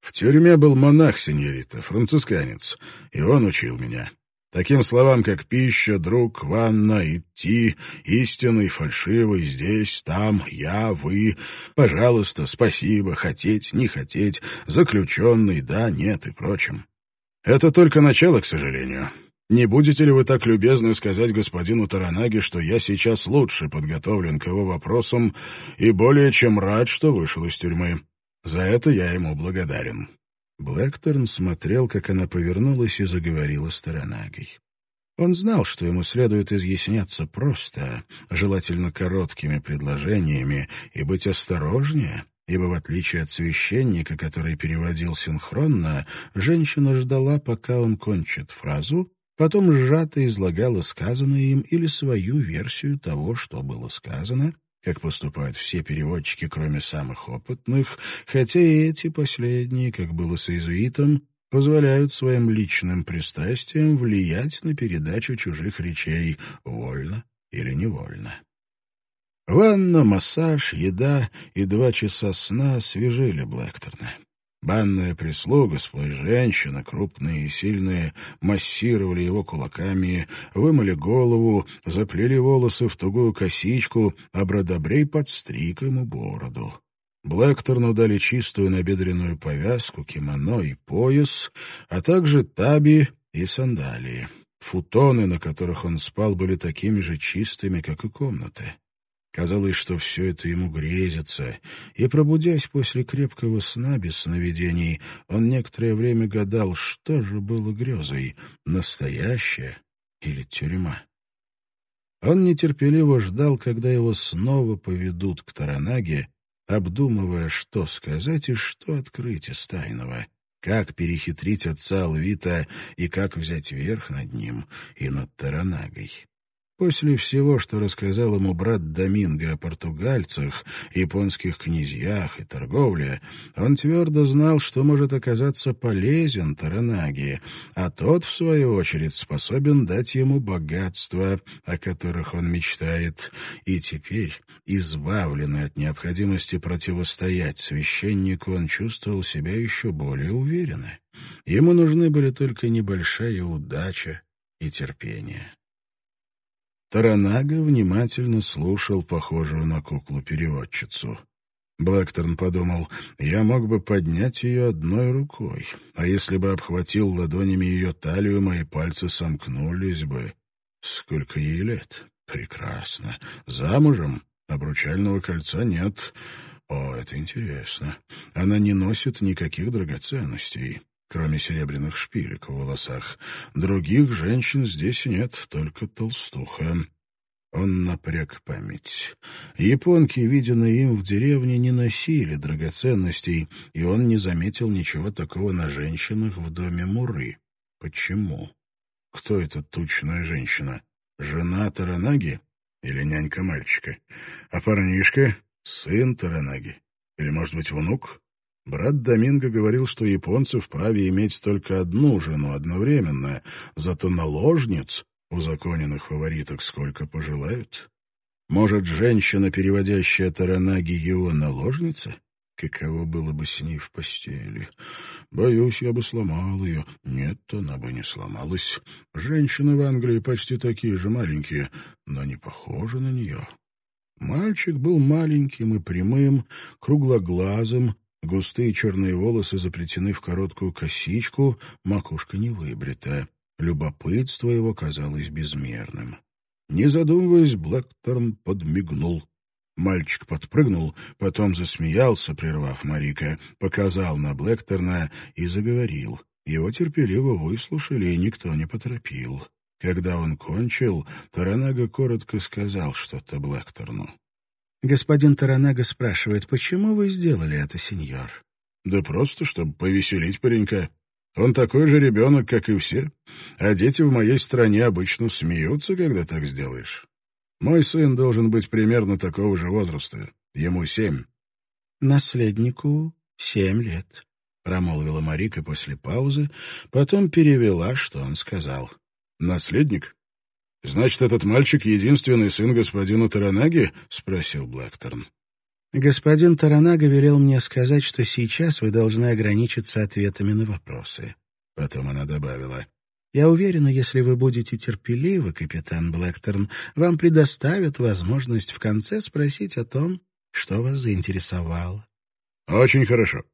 «В тюрьме был монах, сеньорита, францисканец, и он учил меня. Таким словам, как пища, друг, ванна, идти, истинный, фальшивый, здесь, там, я, вы, пожалуйста, спасибо, хотеть, не хотеть, заключенный, да, нет и прочим. Это только начало, к сожалению. Не будете ли вы так любезны сказать господину Таранаге, что я сейчас лучше подготовлен к его вопросам и более чем рад, что вышел из тюрьмы? За это я ему благодарен». Блэкторн смотрел, как она повернулась и заговорила с Таранагой. Он знал, что ему следует изъясняться просто, желательно короткими предложениями, и быть осторожнее, ибо, в отличие от священника, который переводил синхронно, женщина ждала, пока он кончит фразу, потом сжато излагала сказанное им или свою версию того, что было сказано, как поступают все переводчики, кроме самых опытных, хотя и эти последние, как было с иезуитом, позволяют своим личным пристрастиям влиять на передачу чужих речей вольно или невольно. Ванна, массаж, еда и два часа сна освежили Блэкторна. Банная прислуга, сплошь женщины, крупные и сильные, массировали его кулаками, вымыли голову, заплели волосы в тугую косичку, а бродобрей подстриг ему бороду. Блэкторну дали чистую набедренную повязку, кимоно и пояс, а также таби и сандалии. Футоны, на которых он спал, были такими же чистыми, как и комнаты. Казалось, что все это ему грезится, и, пробудясь после крепкого сна без сновидений, он некоторое время гадал, что же было грезой — настоящая или тюрьма. Он нетерпеливо ждал, когда его снова поведут к Таранаге, обдумывая, что сказать и что открыть из тайного, как перехитрить отца Алвита и как взять верх над ним и над Таранагой. После всего, что рассказал ему брат Доминго о португальцах, японских князьях и торговле, он твердо знал, что может оказаться полезен Таранаги, а тот, в свою очередь, способен дать ему богатства, о которых он мечтает. И теперь, избавленный от необходимости противостоять священнику, он чувствовал себя еще более уверенно. Ему нужны были только небольшая удача и терпение. Таранага внимательно слушал похожую на куклу-переводчицу. Блэкторн подумал, я мог бы поднять ее одной рукой, а если бы обхватил ладонями ее талию, мои пальцы сомкнулись бы. Сколько ей лет? Прекрасно. Замужем? Обручального кольца нет. О, это интересно. Она не носит никаких драгоценностей кроме серебряных шпилек в волосах. Других женщин здесь нет, только толстуха. Он напряг память. Японки, виденные им в деревне, не носили драгоценностей, и он не заметил ничего такого на женщинах в доме Муры. Почему? Кто эта тучная женщина? Жена Таранаги или нянька мальчика? А парнишка — сын Таранаги? Или, может быть, внук? Брат Доминго говорил, что японцы вправе иметь только одну жену одновременно, зато наложниц, узаконенных фавориток, сколько пожелают. Может, женщина, переводящая Таранаги, его наложница? Каково было бы с ней в постели? Боюсь, я бы сломал ее. Нет, она бы не сломалась. Женщины в Англии почти такие же маленькие, но не похожи на нее. Мальчик был маленьким и прямым, круглоглазым, Густые черные волосы заплетены в короткую косичку, макушка не выбрита. Любопытство его казалось безмерным. Не задумываясь, Блэкторн подмигнул. Мальчик подпрыгнул, потом засмеялся, прервав Марика, показал на Блэкторна и заговорил. Его терпеливо выслушали, и никто не поторопил. Когда он кончил, Таранага коротко сказал что-то Блэкторну. Господин Таранага спрашивает, почему вы сделали это, сеньор? Да просто, чтобы повеселить паренька. Он такой же ребенок, как и все, а дети в моей стране обычно смеются, когда так сделаешь. Мой сын должен быть примерно такого же возраста. Ему семь. Наследнику семь лет, — промолвила Марика после паузы, потом перевела, что он сказал. «Наследник? Значит, этот мальчик — единственный сын господина Таранаги?» — спросил Блэкторн. «Господин Таранага велел мне сказать, что сейчас вы должны ограничиться ответами на вопросы». Потом она добавила. «Я уверена, если вы будете терпеливы, капитан Блэкторн, вам предоставят возможность в конце спросить о том, что вас заинтересовало». «Очень хорошо».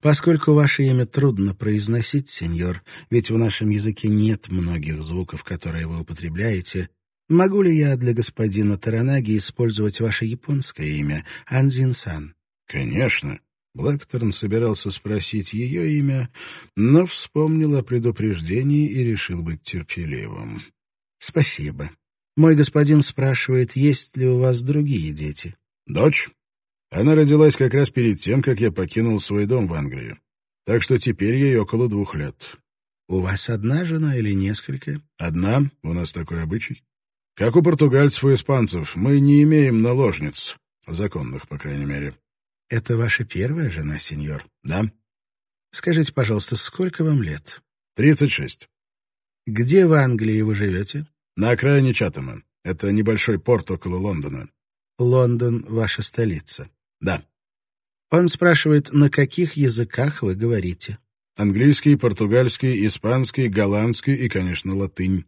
«Поскольку ваше имя трудно произносить, сеньор, ведь в нашем языке нет многих звуков, которые вы употребляете, Могу ли я для господина Таранаги использовать ваше японское имя, Анзин-сан? Конечно. Блэкторн собирался спросить ее имя, но вспомнил о предупреждении и решил быть терпеливым. Спасибо. Мой господин спрашивает, есть ли у вас другие дети? Дочь. Она родилась как раз перед тем, как я покинул свой дом в Англию. Так что теперь ей около двух лет. У вас одна жена или несколько? Одна. У нас такой обычай. Как у португальцев и испанцев, мы не имеем наложниц, законных, по крайней мере. Это ваша первая жена, сеньор? Да. Скажите, пожалуйста, сколько вам лет? Тридцать шесть. Где в Англии вы живете? На окраине Чатама. Это небольшой порт около Лондона. Лондон — ваша столица? Да. Он спрашивает, на каких языках вы говорите? Английский, португальский, испанский, голландский и, конечно, латынь.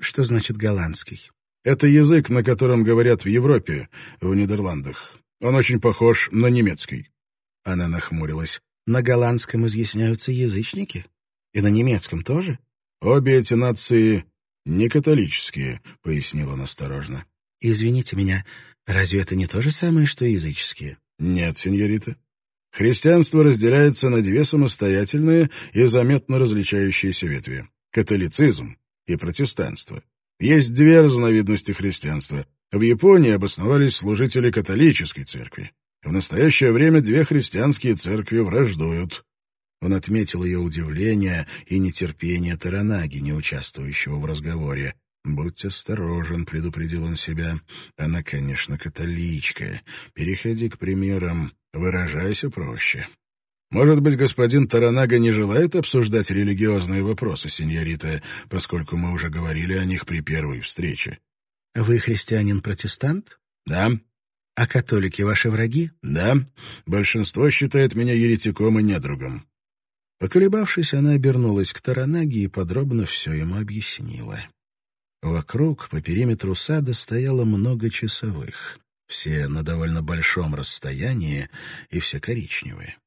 Что значит голландский? Это язык, на котором говорят в Европе, в Нидерландах. Он очень похож на немецкий. Она нахмурилась. На голландском изъясняются язычники? И на немецком тоже? Обе эти нации не католические, пояснил он осторожно. Извините меня, разве это не то же самое, что языческие? Нет, сеньорита. Христианство разделяется на две самостоятельные и заметно различающиеся ветви. Католицизм и протестанство. Есть две разновидности христианства. В Японии обосновались служители католической церкви. В настоящее время две христианские церкви враждуют. Он отметил ее удивление и нетерпение Таранаги, не участвующего в разговоре. «Будь осторожен», — предупредил он себя. «Она, конечно, католичка. Переходи к примерам, выражайся проще». Может быть, господин Таранага не желает обсуждать религиозные вопросы, сеньорита, поскольку мы уже говорили о них при первой встрече. Вы христианин-протестант? Да. А католики ваши враги? Да. Большинство считает меня еретиком и недругом. Поколебавшись, она обернулась к Таранаге и подробно все ему объяснила. Вокруг, по периметру сада, стояло много часовых. Все на довольно большом расстоянии и все коричневые.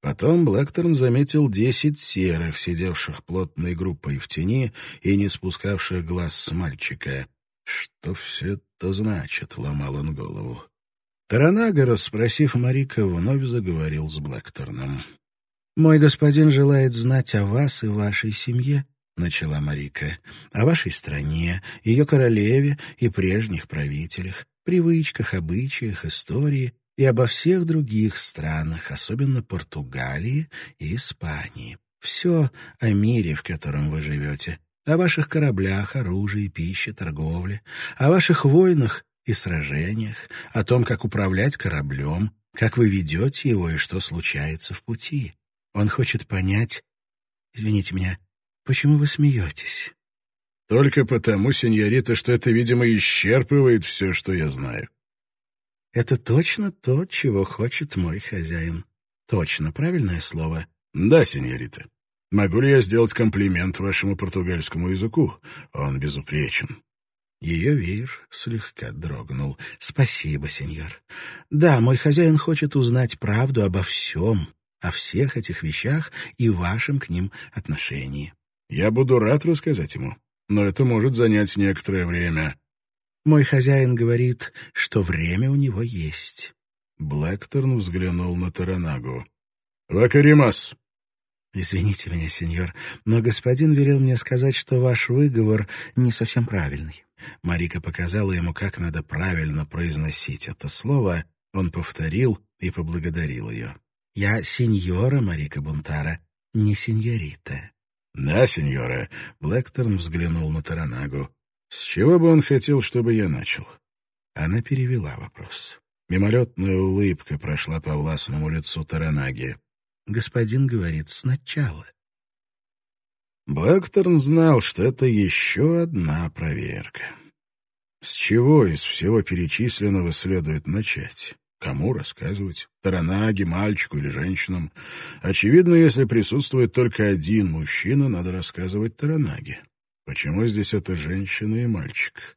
Потом Блэкторн заметил десять серых, сидевших плотной группой в тени и не спускавших глаз с мальчика. Что все это значит, ломал он голову. Таранага, расспросив Марика, вновь заговорил с Блэкторном. «Мой господин желает знать о вас и вашей семье», — начала Марика, «о вашей стране, ее королеве и прежних правителях, привычках, обычаях, истории и обо всех других странах, особенно Португалии и Испании. Все о мире, в котором вы живете, о ваших кораблях, оружии, пище, торговле, о ваших войнах и сражениях, о том, как управлять кораблем, как вы ведете его и что случается в пути. Он хочет понять... Извините меня, почему вы смеетесь? Только потому, сеньорита, что это, видимо, исчерпывает все, что я знаю. Это точно то, чего хочет мой хозяин. Точно, правильное слово? Да, сеньорита. Могу ли я сделать комплимент вашему португальскому языку? Он безупречен. Ее веер слегка дрогнул. «Спасибо, сеньор. Да, мой хозяин хочет узнать правду обо всем, о всех этих вещах и вашем к ним отношении». «Я буду рад рассказать ему, но это может занять некоторое время. Мой хозяин говорит, что время у него есть. Блэкторн взглянул на Таранагу. «Вакаримас!» «Извините меня, сеньор, но господин велел мне сказать, что ваш выговор не совсем правильный». Марика показала ему, как надо правильно произносить это слово. Он повторил и поблагодарил ее. «Я сеньора Марика Бунтара, не сеньорита». «Да, сеньора», — Блэкторн взглянул на Таранагу. С чего бы он хотел, чтобы я начал? Она перевела вопрос. Мимолетная улыбка прошла по властному лицу Таранаги. «Господин говорит сначала». Блэкторн знал, что это еще одна проверка. С чего из всего перечисленного следует начать? Кому рассказывать? Таранаге, мальчику или женщинам? Очевидно, если присутствует только один мужчина, надо рассказывать Таранаге. Почему здесь это женщина и мальчик?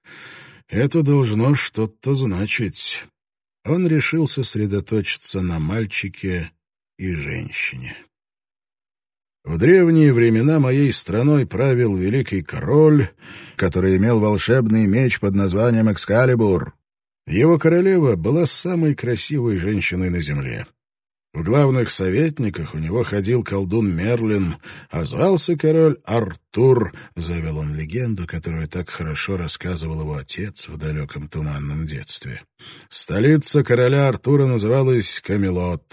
Это должно что-то значить. Он решил сосредоточиться на мальчике и женщине. В древние времена моей страной правил великий король, который имел волшебный меч под названием Экскалибур. Его королева была самой красивой женщиной на земле. В главных советниках у него ходил колдун Мерлин, а звался король Артур, завел он легенду, которую так хорошо рассказывал его отец в далеком туманном детстве. Столица короля Артура называлась Камелот.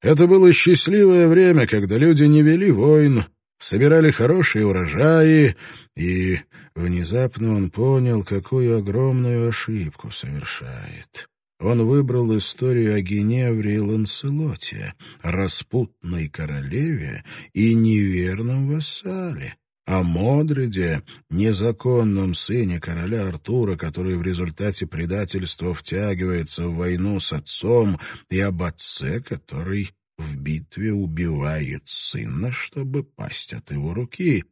Это было счастливое время, когда люди не вели войн, собирали хорошие урожаи, и внезапно он понял, какую огромную ошибку совершает. Он выбрал историю о Геневре и Ланселоте, распутной королеве и неверном вассале, о Модриде, незаконном сыне короля Артура, который в результате предательства втягивается в войну с отцом, и об отце, который в битве убивает сына, чтобы пасть от его руки.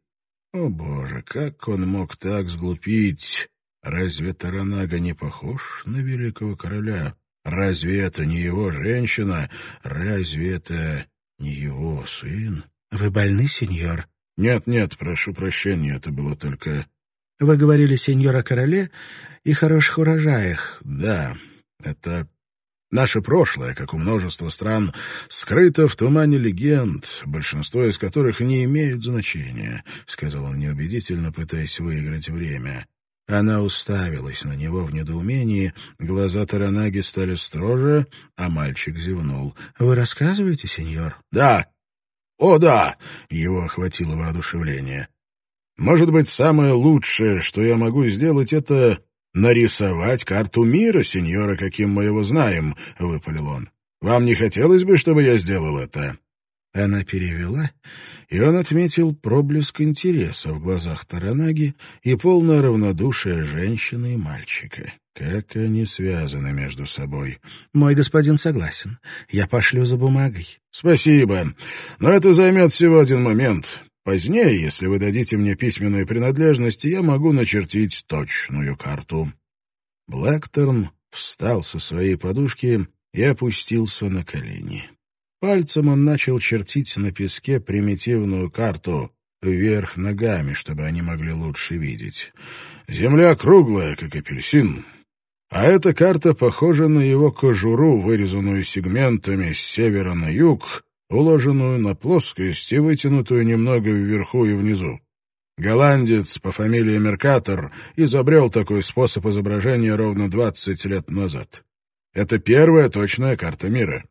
О, Боже, как он мог так сглупить! Разве Таранага не похож на великого короля? Разве это не его женщина? Разве это не его сын? Вы больны, сеньор? Нет, нет, прошу прощения, это было только... Вы говорили, сеньор, о короле и хороших урожаях. Да, это Наше прошлое, как у множества стран, скрыто в тумане легенд, большинство из которых не имеют значения, — сказал он неубедительно, пытаясь выиграть время. Она уставилась на него в недоумении, глаза Таранаги стали строже, а мальчик зевнул. — Вы рассказываете, сеньор? — Да. — О, да! — его охватило воодушевление. — Может быть, самое лучшее, что я могу сделать, это нарисовать карту мира, сеньора, каким мы его знаем, — выпалил он. — Вам не хотелось бы, чтобы я сделал это? Она перевела, и он отметил проблеск интереса в глазах Таранаги и полное равнодушие женщины и мальчика. Как они связаны между собой. «Мой господин согласен. Я пошлю за бумагой». «Спасибо. Но это займет всего один момент. Позднее, если вы дадите мне письменные принадлежности, я могу начертить точную карту». Блэкторн встал со своей подушки и опустился на колени. Пальцем он начал чертить на песке примитивную карту вверх ногами, чтобы они могли лучше видеть. Земля круглая, как апельсин. А эта карта похожа на его кожуру, вырезанную сегментами с севера на юг, уложенную на плоскость и вытянутую немного вверху и внизу. Голландец по фамилии Меркатор изобрел такой способ изображения ровно 20 лет назад. Это первая точная карта мира.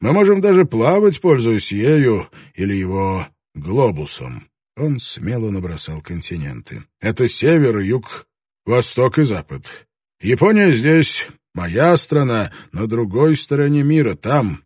Мы можем даже плавать, пользуясь ею или его глобусом. Он смело набросал континенты. Это север, юг, восток и запад. Япония здесь, моя страна, на другой стороне мира, там,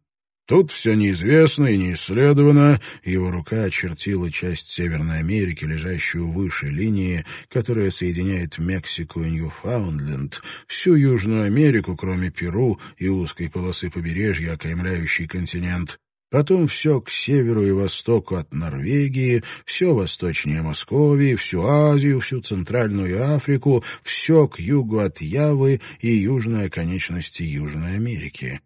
Тут все неизвестно и не исследовано. Его рука очертила часть Северной Америки, лежащую выше линии, которая соединяет Мексику и Ньюфаундленд, всю Южную Америку, кроме Перу и узкой полосы побережья, окаймляющей континент. Потом все к северу и востоку от Норвегии, все восточнее Московии, всю Азию, всю Центральную Африку, все к югу от Явы и южной оконечности Южной Америки.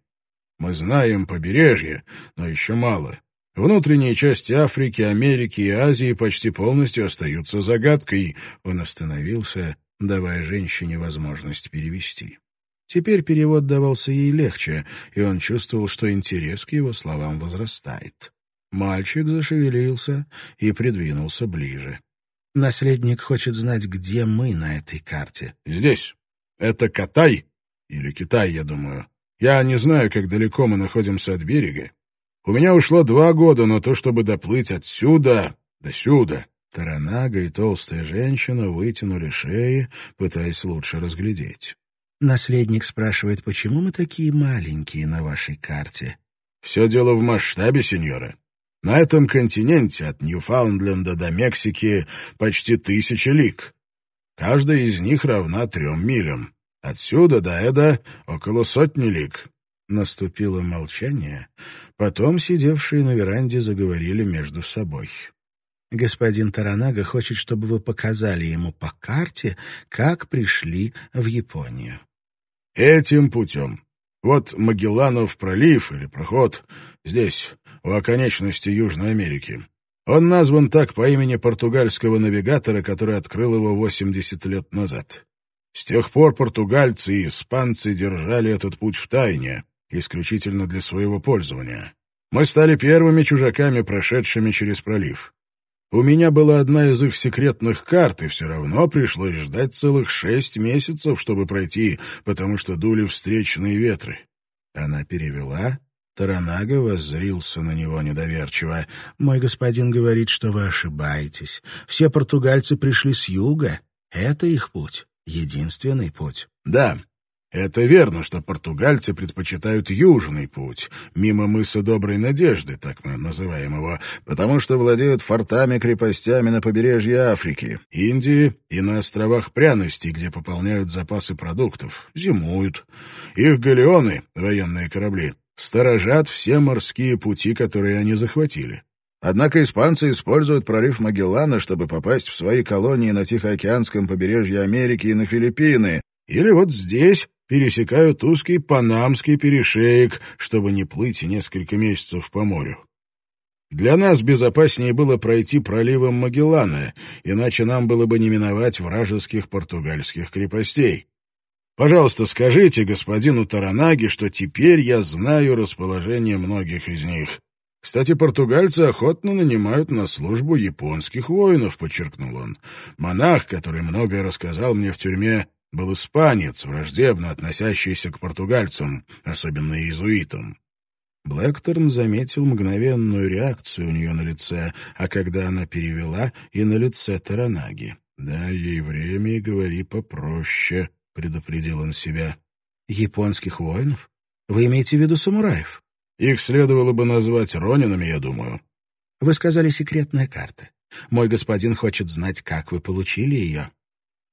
Мы знаем побережье, но еще мало. Внутренние части Африки, Америки и Азии почти полностью остаются загадкой. Он остановился, давая женщине возможность перевести. Теперь перевод давался ей легче, и он чувствовал, что интерес к его словам возрастает. Мальчик зашевелился и придвинулся ближе. «Наследник хочет знать, где мы на этой карте». «Здесь. Это Катай или Китай, я думаю. Я не знаю, как далеко мы находимся от берега. У меня ушло два года на то, чтобы доплыть отсюда до сюда». Таранага и толстая женщина вытянули шеи, пытаясь лучше разглядеть. Наследник спрашивает, почему мы такие маленькие на вашей карте. Все дело в масштабе, сеньора. На этом континенте от Ньюфаундленда до Мексики почти тысяча лиг. Каждая из них равна трем милям. Отсюда до Эда около сотни лиг. Наступило молчание. Потом сидевшие на веранде заговорили между собой. Господин Таранага хочет, чтобы вы показали ему по карте, как пришли в Японию. Этим путем. Вот Магелланов пролив или проход здесь, у оконечности Южной Америки. Он назван так по имени португальского навигатора, который открыл его 80 лет назад. С тех пор португальцы и испанцы держали этот путь в тайне, исключительно для своего пользования. Мы стали первыми чужаками, прошедшими через пролив. У меня была одна из их секретных карт, и все равно пришлось ждать целых шесть месяцев, чтобы пройти, потому что дули встречные ветры. Она перевела. Таранага воззрился на него недоверчиво. «Мой господин говорит, что вы ошибаетесь. Все португальцы пришли с юга. Это их путь, единственный путь». «Да, это верно, что португальцы предпочитают южный путь, мимо мыса Доброй Надежды, так мы называем его, потому что владеют фортами-крепостями на побережье Африки, Индии и на островах пряностей, где пополняют запасы продуктов, зимуют. Их галеоны, военные корабли, сторожат все морские пути, которые они захватили. Однако испанцы используют пролив Магеллана, чтобы попасть в свои колонии на Тихоокеанском побережье Америки и на Филиппины, или вот здесь, пересекают узкий Панамский перешеек, чтобы не плыть несколько месяцев по морю. Для нас безопаснее было пройти проливом Магеллана, иначе нам было бы не миновать вражеских португальских крепостей. Пожалуйста, скажите господину Таранаги, что теперь я знаю расположение многих из них. Кстати, португальцы охотно нанимают на службу японских воинов, подчеркнул он. Монах, который многое рассказал мне в тюрьме, был испанец, враждебно относящийся к португальцам, особенно иезуитам. Блэкторн заметил мгновенную реакцию у нее на лице, а когда она перевела, и на лице Таранаги. «Дай ей время и говори попроще», — предупредил он себя. «Японских воинов? Вы имеете в виду самураев?» «Их следовало бы назвать ронинами, я думаю». «Вы сказали секретная карта. Мой господин хочет знать, как вы получили ее».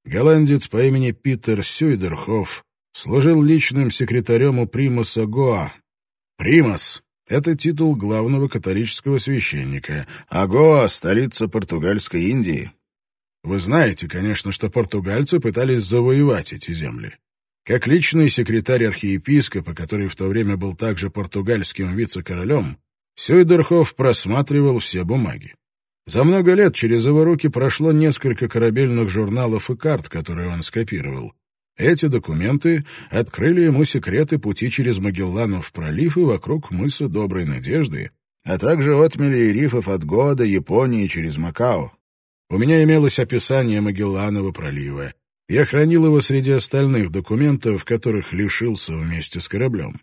Голландец по имени Питер Сюйдерхоф служил личным секретарем у примаса Гоа. Примас — это титул главного католического священника, а Гоа — столица португальской Индии. Вы знаете, конечно, что португальцы пытались завоевать эти земли. Как личный секретарь архиепископа, который в то время был также португальским вице-королем, Сюйдерхоф просматривал все бумаги. За много лет через его руки прошло несколько корабельных журналов и карт, которые он скопировал. Эти документы открыли ему секреты пути через Магелланов пролив и вокруг мыса Доброй Надежды, а также отмели и рифов от Года, Японии через Макао. У меня имелось описание Магелланова пролива. Я хранил его среди остальных документов, которых лишился вместе с кораблем.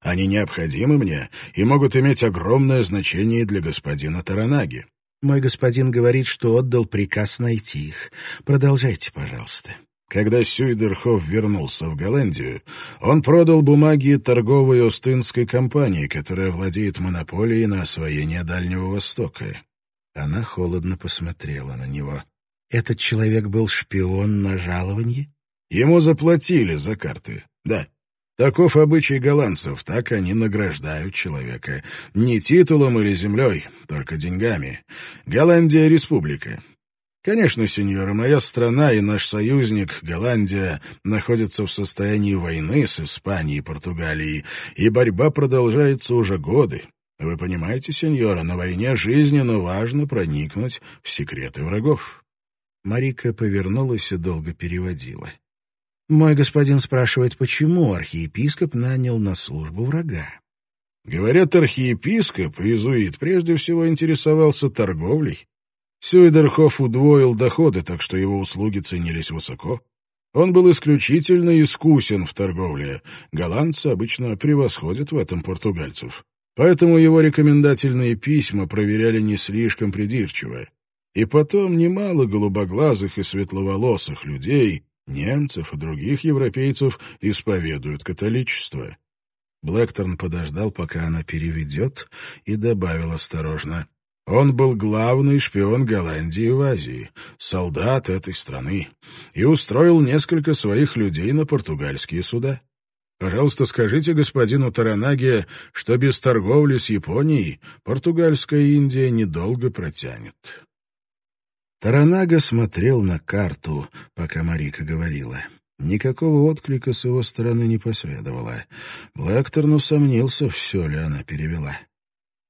Они необходимы мне и могут иметь огромное значение для господина Таранаги. Мой господин говорит, что отдал приказ найти их. Продолжайте, пожалуйста. Когда Сюйдерхоф вернулся в Голландию, он продал бумаги торговой Остинской компании, которая владеет монополией на освоение Дальнего Востока. Она холодно посмотрела на него. «Этот человек был шпион на жалованье?» «Ему заплатили за карты, да. Таков обычай голландцев, так они награждают человека. Не титулом или землей, только деньгами. Голландия — республика. Конечно, сеньора, моя страна и наш союзник, Голландия, находятся в состоянии войны с Испанией и Португалией, и борьба продолжается уже годы. Вы понимаете, сеньора, на войне жизненно важно проникнуть в секреты врагов. Марика повернулась и долго переводила. Мой господин спрашивает, почему архиепископ нанял на службу врага. Говорят, архиепископ, иезуит, прежде всего интересовался торговлей. Сюйдерхоф удвоил доходы, так что его услуги ценились высоко. Он был исключительно искусен в торговле. Голландцы обычно превосходят в этом португальцев. Поэтому его рекомендательные письма проверяли не слишком придирчиво. И потом немало голубоглазых и светловолосых людей немцев и других европейцев исповедуют католичество. Блэкторн подождал, пока она переведет, и добавил осторожно. Он был главный шпион Голландии в Азии, солдат этой страны, и устроил несколько своих людей на португальские суда. Пожалуйста, скажите господину Таранаге, что без торговли с Японией португальская Индия недолго протянет. Таранага смотрел на карту, пока Марика говорила. Никакого отклика с его стороны не последовало. Блэкторн усомнился, все ли она перевела.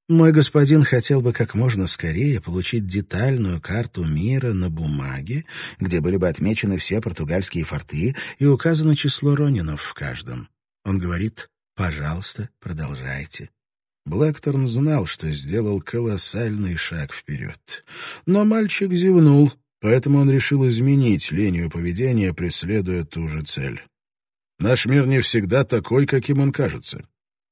Мой господин хотел бы как можно скорее получить детальную карту мира на бумаге, где были бы отмечены все португальские форты и указано число ронинов в каждом. Он говорит, пожалуйста, продолжайте. Блэкторн знал, что сделал колоссальный шаг вперед. Но мальчик зевнул, поэтому он решил изменить линию поведения, преследуя ту же цель. Наш мир не всегда такой, каким он кажется.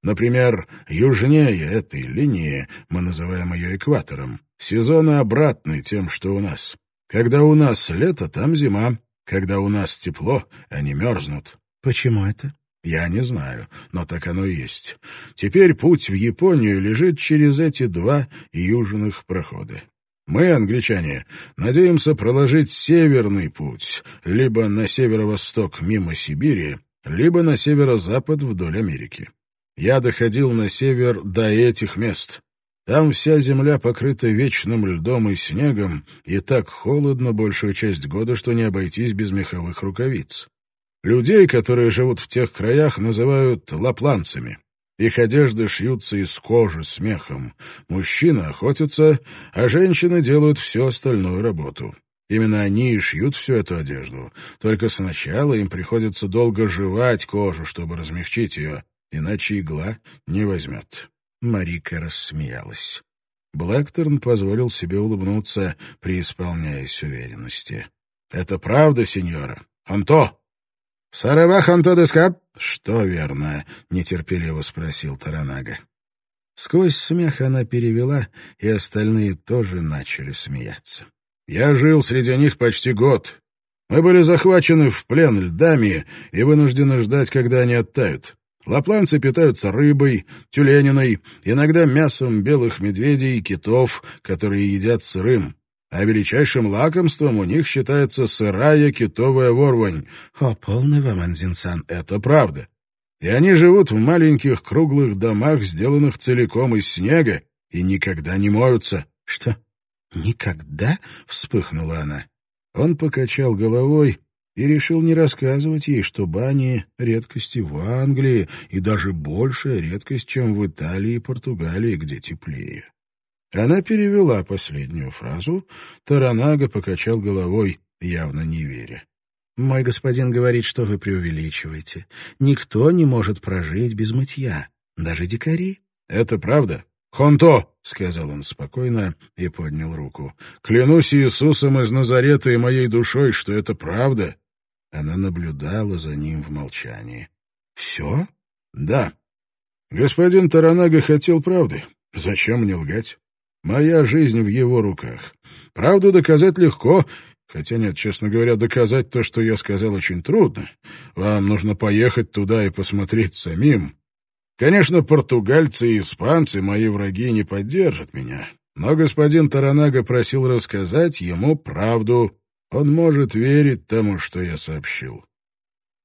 Например, южнее этой линии, мы называем ее экватором, сезоны обратны тем, что у нас. Когда у нас лето, там зима. Когда у нас тепло, они мерзнут. Почему это? Я не знаю, но так оно и есть. Теперь путь в Японию лежит через эти два южных прохода. Мы, англичане, надеемся проложить северный путь, либо на северо-восток мимо Сибири, либо на северо-запад вдоль Америки. Я доходил на север до этих мест. Там вся земля покрыта вечным льдом и снегом, и так холодно большую часть года, что не обойтись без меховых рукавиц. Людей, которые живут в тех краях, называют лапланцами. Их одежды шьются из кожи с мехом. Мужчины охотятся, а женщины делают всю остальную работу. Именно они и шьют всю эту одежду. Только сначала им приходится долго жевать кожу, чтобы размягчить ее, иначе игла не возьмет. Марика рассмеялась. Блэкторн позволил себе улыбнуться, преисполняясь уверенности. — Это правда, сеньора? Анто! — Сарава Анто деска? — Что верно? — нетерпеливо спросил Таранага. Сквозь смех она перевела, и остальные тоже начали смеяться. «Я жил среди них почти год. Мы были захвачены в плен льдами и вынуждены ждать, когда они оттают. Лапланцы питаются рыбой, тюлениной, иногда мясом белых медведей и китов, которые едят сырым. А величайшим лакомством у них считается сырая китовая ворвань. О, полный вам, Анзинсан, это правда. И они живут в маленьких круглых домах, сделанных целиком из снега, и никогда не моются. Что? Никогда? Вспыхнула она. Он покачал головой и решил не рассказывать ей, что бани — редкости в Англии и даже большая редкость, чем в Италии и Португалии, где теплее. Она перевела последнюю фразу, Таранага покачал головой, явно не веря. «Мой господин говорит, что вы преувеличиваете. Никто не может прожить без мытья, даже дикари». «Это правда?» «Хонто!» — сказал он спокойно и поднял руку. «Клянусь Иисусом из Назарета и моей душой, что это правда. Она наблюдала за ним в молчании. «Все?» «Да. Господин Таранага хотел правды. Зачем мне лгать? Моя жизнь в его руках. Правду доказать легко, хотя нет, честно говоря, доказать то, что я сказал, очень трудно. Вам нужно поехать туда и посмотреть самим. Конечно, португальцы и испанцы, мои враги, не поддержат меня. Но господин Таранага просил рассказать ему правду, он может верить тому, что я сообщил».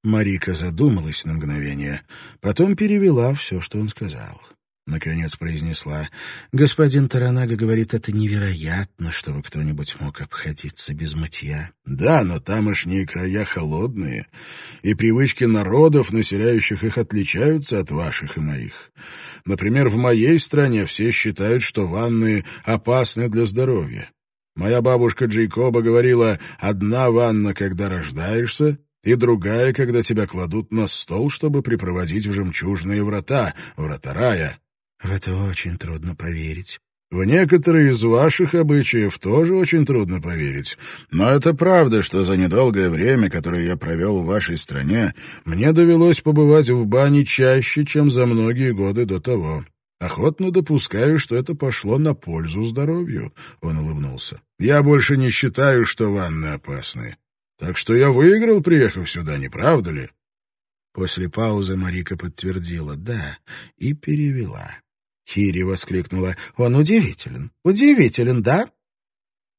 Марика задумалась на мгновение, потом перевела все, что он сказал. Наконец произнесла, «Господин Таранага говорит, это невероятно, чтобы кто-нибудь мог обходиться без мытья». «Да, но тамошние края холодные, и привычки народов, населяющих их, отличаются от ваших и моих. Например, в моей стране все считают, что ванны опасны для здоровья. Моя бабушка Джейкоба говорила, одна ванна, когда рождаешься, и другая, когда тебя кладут на стол, чтобы припроводить в жемчужные врата, врата рая. В это очень трудно поверить. В некоторые из ваших обычаев тоже очень трудно поверить. Но это правда, что за недолгое время, которое я провел в вашей стране, мне довелось побывать в бане чаще, чем за многие годы до того. Охотно допускаю, что это пошло на пользу здоровью, — он улыбнулся. Я больше не считаю, что ванны опасны. Так что я выиграл, приехав сюда, не правда ли?» После паузы Марика подтвердила «да» и перевела. Кири воскликнула «Он удивителен, удивителен, да?»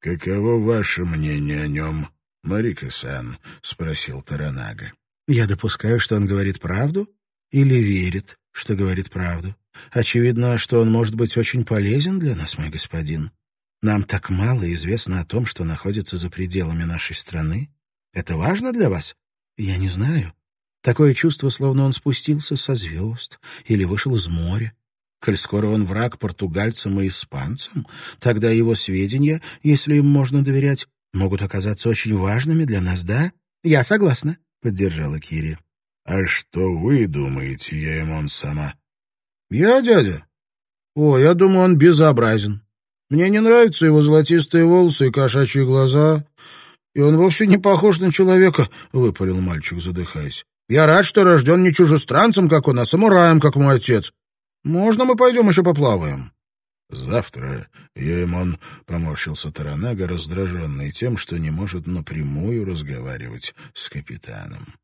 «Каково ваше мнение о нем, Марика-сан?» — спросил Таранага. «Я допускаю, что он говорит правду или верит, что говорит правду. Очевидно, что он может быть очень полезен для нас, мой господин. Нам так мало известно о том, что находится за пределами нашей страны. Это важно для вас? Я не знаю. Такое чувство, словно он спустился со звезд или вышел из моря. Коль скоро он враг португальцам и испанцам, тогда его сведения, если им можно доверять, могут оказаться очень важными для нас, да? Я согласна, — поддержала Кири. — А что вы думаете, Яемон сама? — Я, дядя? О, я думаю, он безобразен. Мне не нравятся его золотистые волосы и кошачьи глаза. И он вовсе не похож на человека, — выпалил мальчик, задыхаясь. Я рад, что рожден не чужестранцем, как он, а самураем, как мой отец. Можно мы пойдем еще поплаваем?» «Завтра, Еймон», — поморщился Таранага, раздраженный тем, что не может напрямую разговаривать с капитаном.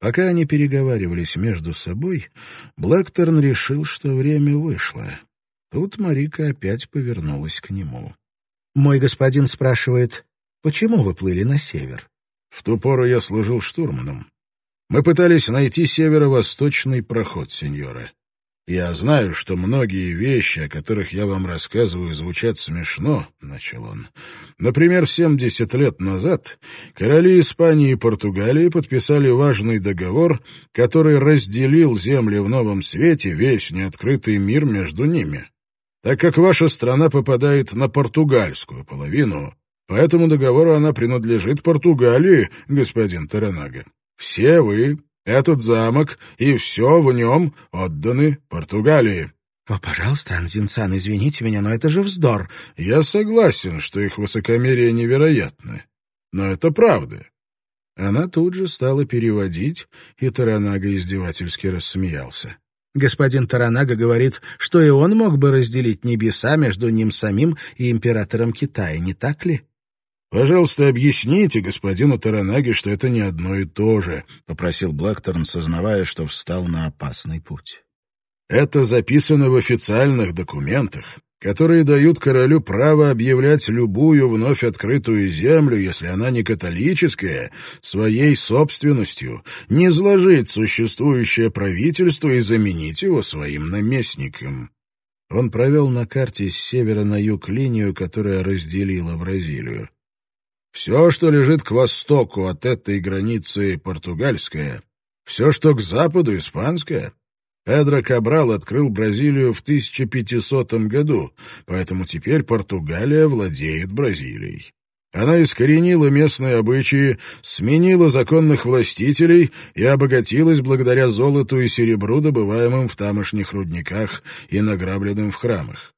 Пока они переговаривались между собой, Блэкторн решил, что время вышло. Тут Марика опять повернулась к нему. «Мой господин спрашивает, почему вы плыли на север?» «В ту пору я служил штурманом. Мы пытались найти северо-восточный проход, сеньора. «Я знаю, что многие вещи, о которых я вам рассказываю, звучат смешно», — начал он. «Например, 70 лет назад короли Испании и Португалии подписали важный договор, который разделил земли в Новом Свете, весь неоткрытый мир между ними. Так как ваша страна попадает на португальскую половину, по этому договору она принадлежит Португалии, господин Таранага. Все вы этот замок и все в нем отданы Португалии». «О, пожалуйста, Анзинсан, извините меня, но это же вздор». «Я согласен, что их высокомерие невероятно. Но это правда». Она тут же стала переводить, и Таранага издевательски рассмеялся. Господин Таранага говорит, что и он мог бы разделить небеса между ним самим и императором Китая, не так ли? «Пожалуйста, объясните господину Таранаге, что это не одно и то же», — попросил Блэкторн, сознавая, что встал на опасный путь. «Это записано в официальных документах, которые дают королю право объявлять любую вновь открытую землю, если она не католическая, своей собственностью, не сложить существующее правительство и заменить его своим наместником». Он провел на карте с севера на юг линию, которая разделила Бразилию. Все, что лежит к востоку от этой границы, португальское. Все, что к западу, испанское. Педро Кабрал открыл Бразилию в 1500 году, поэтому теперь Португалия владеет Бразилией. Она искоренила местные обычаи, сменила законных властителей и обогатилась благодаря золоту и серебру, добываемым в тамошних рудниках и награбленным в храмах.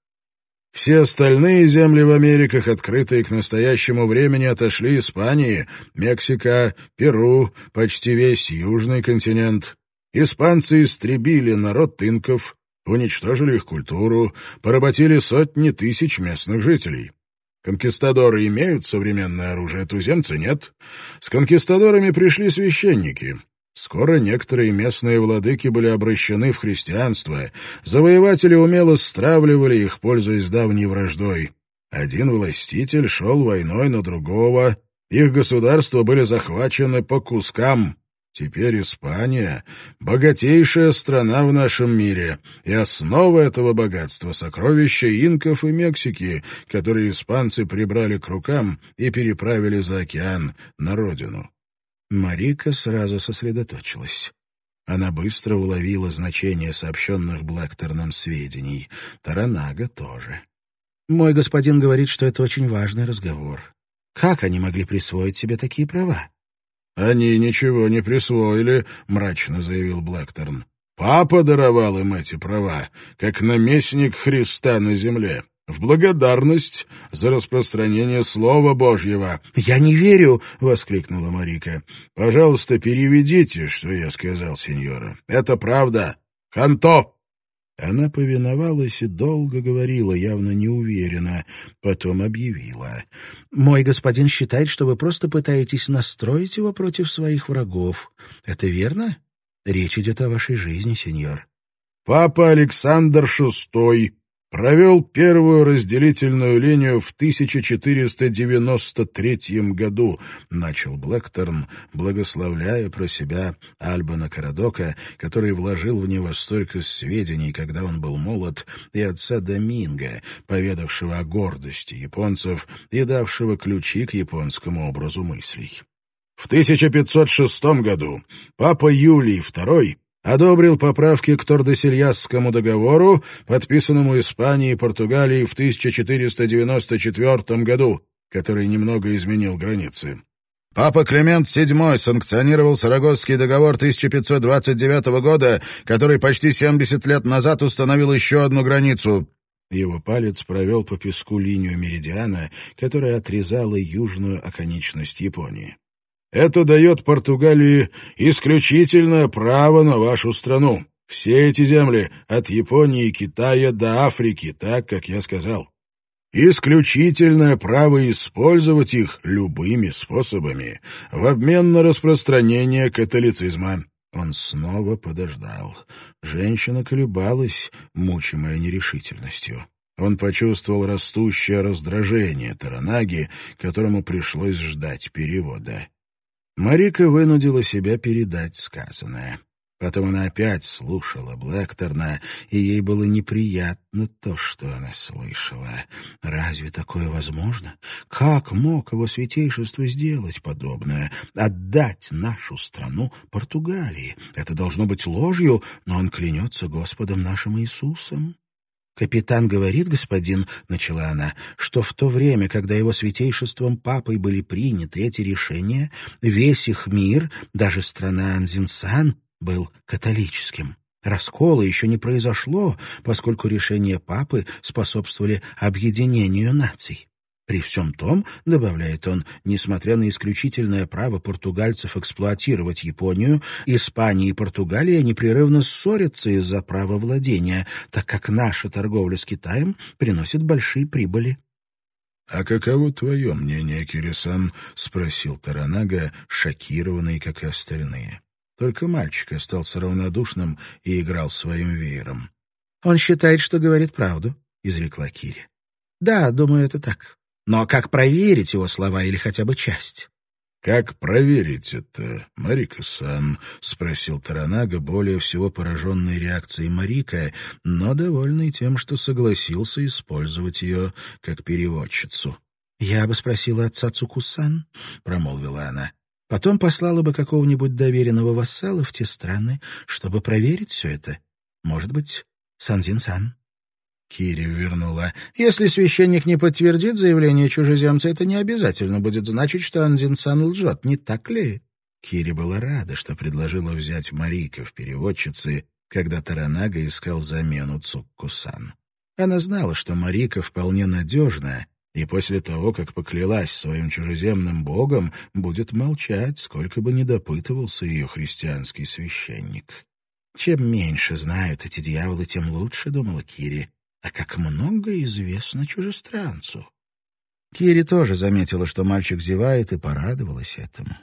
Все остальные земли в Америках, открытые к настоящему времени, отошли Испании, Мексика, Перу, почти весь южный континент. Испанцы истребили народ инков, уничтожили их культуру, поработили сотни тысяч местных жителей. Конкистадоры имеют современное оружие, туземцы нет. С конкистадорами пришли священники. Скоро некоторые местные владыки были обращены в христианство. Завоеватели умело стравливали их, пользуясь давней враждой. Один властитель шел войной на другого. Их государства были захвачены по кускам. Теперь Испания — богатейшая страна в нашем мире, и основа этого богатства — сокровища инков и Мексики, которые испанцы прибрали к рукам и переправили за океан на родину. Марика сразу сосредоточилась. Она быстро уловила значение сообщенных Блэкторном сведений. Таранага тоже. «Мой господин говорит, что это очень важный разговор. Как они могли присвоить себе такие права?» «Они ничего не присвоили», — мрачно заявил Блэкторн. «Папа даровал им эти права, как наместник Христа на земле в благодарность за распространение Слова Божьего». «Я не верю!» — воскликнула Марика. «Пожалуйста, переведите, что я сказал, сеньора. Это правда. Ханто!» Она повиновалась и долго говорила, явно неуверенно, потом объявила. «Мой господин считает, что вы просто пытаетесь настроить его против своих врагов. Это верно? Речь идет о вашей жизни, сеньор». «Папа Александр VI провел первую разделительную линию в 1493 году, начал Блэкторн, благословляя про себя Альбана Карадока, который вложил в него столько сведений, когда он был молод, и отца Доминго, поведавшего о гордости японцев и давшего ключи к японскому образу мыслей. В 1506 году папа Юлий II одобрил поправки к Тордесильясскому договору, подписанному Испанией и Португалией в 1494 году, который немного изменил границы. Папа Климент VII санкционировал Сарагосский договор 1529 года, который почти 70 лет назад установил еще одну границу. Его палец провел по песку линию меридиана, которая отрезала южную оконечность Японии. Это дает Португалии исключительное право на вашу страну. Все эти земли, от Японии и Китая до Африки, так, как я сказал. Исключительное право использовать их любыми способами в обмен на распространение католицизма. Он снова подождал. Женщина колебалась, мучимая нерешительностью. Он почувствовал растущее раздражение Таранаги, которому пришлось ждать перевода. Марика вынудила себя передать сказанное. Потом она опять слушала Блэкторна, и ей было неприятно то, что она слышала. Разве такое возможно? Как мог его святейшество сделать подобное? Отдать нашу страну Португалии? Это должно быть ложью, но он клянется Господом нашим Иисусом. «Капитан говорит, господин, — начала она, — что в то время, когда его святейшеством папой были приняты эти решения, весь их мир, даже страна Анзинсан, был католическим. Раскола еще не произошло, поскольку решения папы способствовали объединению наций. При всем том, добавляет он, несмотря на исключительное право португальцев эксплуатировать Японию, Испания и Португалия непрерывно ссорятся из-за права владения, так как наша торговля с Китаем приносит большие прибыли. — А каково твое мнение, Кирисан? — спросил Таранага, шокированный, как и остальные. Только мальчик остался равнодушным и играл своим веером. — Он считает, что говорит правду, — изрекла Кири. — Да, думаю, это так. Но как проверить его слова или хотя бы часть? «Как проверить это, Марика-сан?» — спросил Таранага, более всего пораженный реакцией Марика, но довольный тем, что согласился использовать ее как переводчицу. «Я бы спросила отца Цукусан», — промолвила она. «Потом послала бы какого-нибудь доверенного вассала в те страны, чтобы проверить все это. Может быть, Санзин-сан». Кири вернула. «Если священник не подтвердит заявление чужеземца, это не обязательно будет значить, что Анзинсан лжет, не так ли?» Кири была рада, что предложила взять Марика в переводчицы, когда Таранага искал замену Цуккусан. Она знала, что Марика вполне надежна, и после того, как поклялась своим чужеземным богом, будет молчать, сколько бы ни допытывался ее христианский священник. «Чем меньше знают эти дьяволы, тем лучше», — думала Кири. А как много известно чужестранцу. Кири тоже заметила, что мальчик зевает, и порадовалась этому.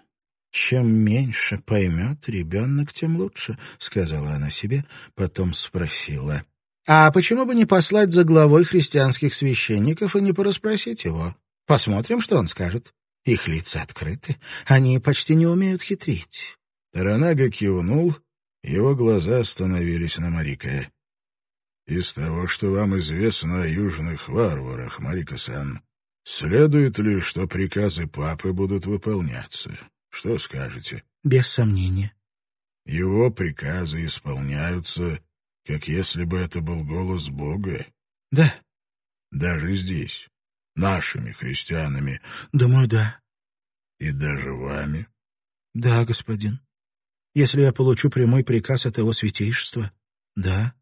«Чем меньше поймет ребенок, тем лучше», — сказала она себе, потом спросила. «А почему бы не послать за главой христианских священников и не порасспросить его? Посмотрим, что он скажет. Их лица открыты, они почти не умеют хитрить». Таранага кивнул, его глаза остановились на Марике. Из того, что вам известно о южных варварах, Марика-сан, следует ли, что приказы папы будут выполняться? Что скажете? Без сомнения. Его приказы исполняются, как если бы это был голос Бога? Да. Даже здесь, нашими христианами? Думаю, да. И даже вами? Да, господин. Если я получу прямой приказ от его святейшества, да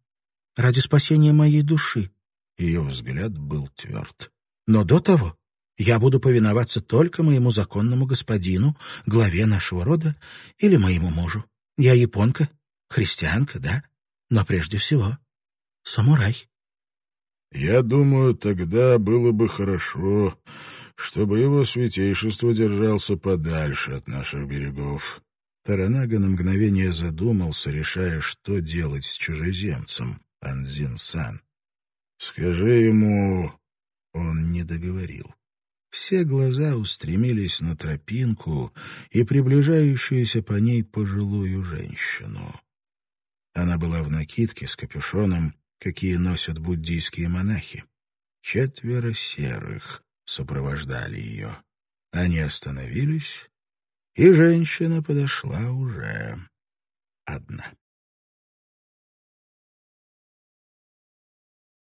ради спасения моей души. Ее взгляд был тверд. Но до того я буду повиноваться только моему законному господину, главе нашего рода или моему мужу. Я японка, христианка, да, но прежде всего самурай. Я думаю, тогда было бы хорошо, чтобы его святейшество держался подальше от наших берегов. Таранага на мгновение задумался, решая, что делать с чужеземцем, Анзин-сан. «Скажи ему...» Он не договорил. Все глаза устремились на тропинку и приближающуюся по ней пожилую женщину. Она была в накидке с капюшоном, какие носят буддийские монахи. Четверо серых сопровождали ее. Они остановились, и женщина подошла уже одна.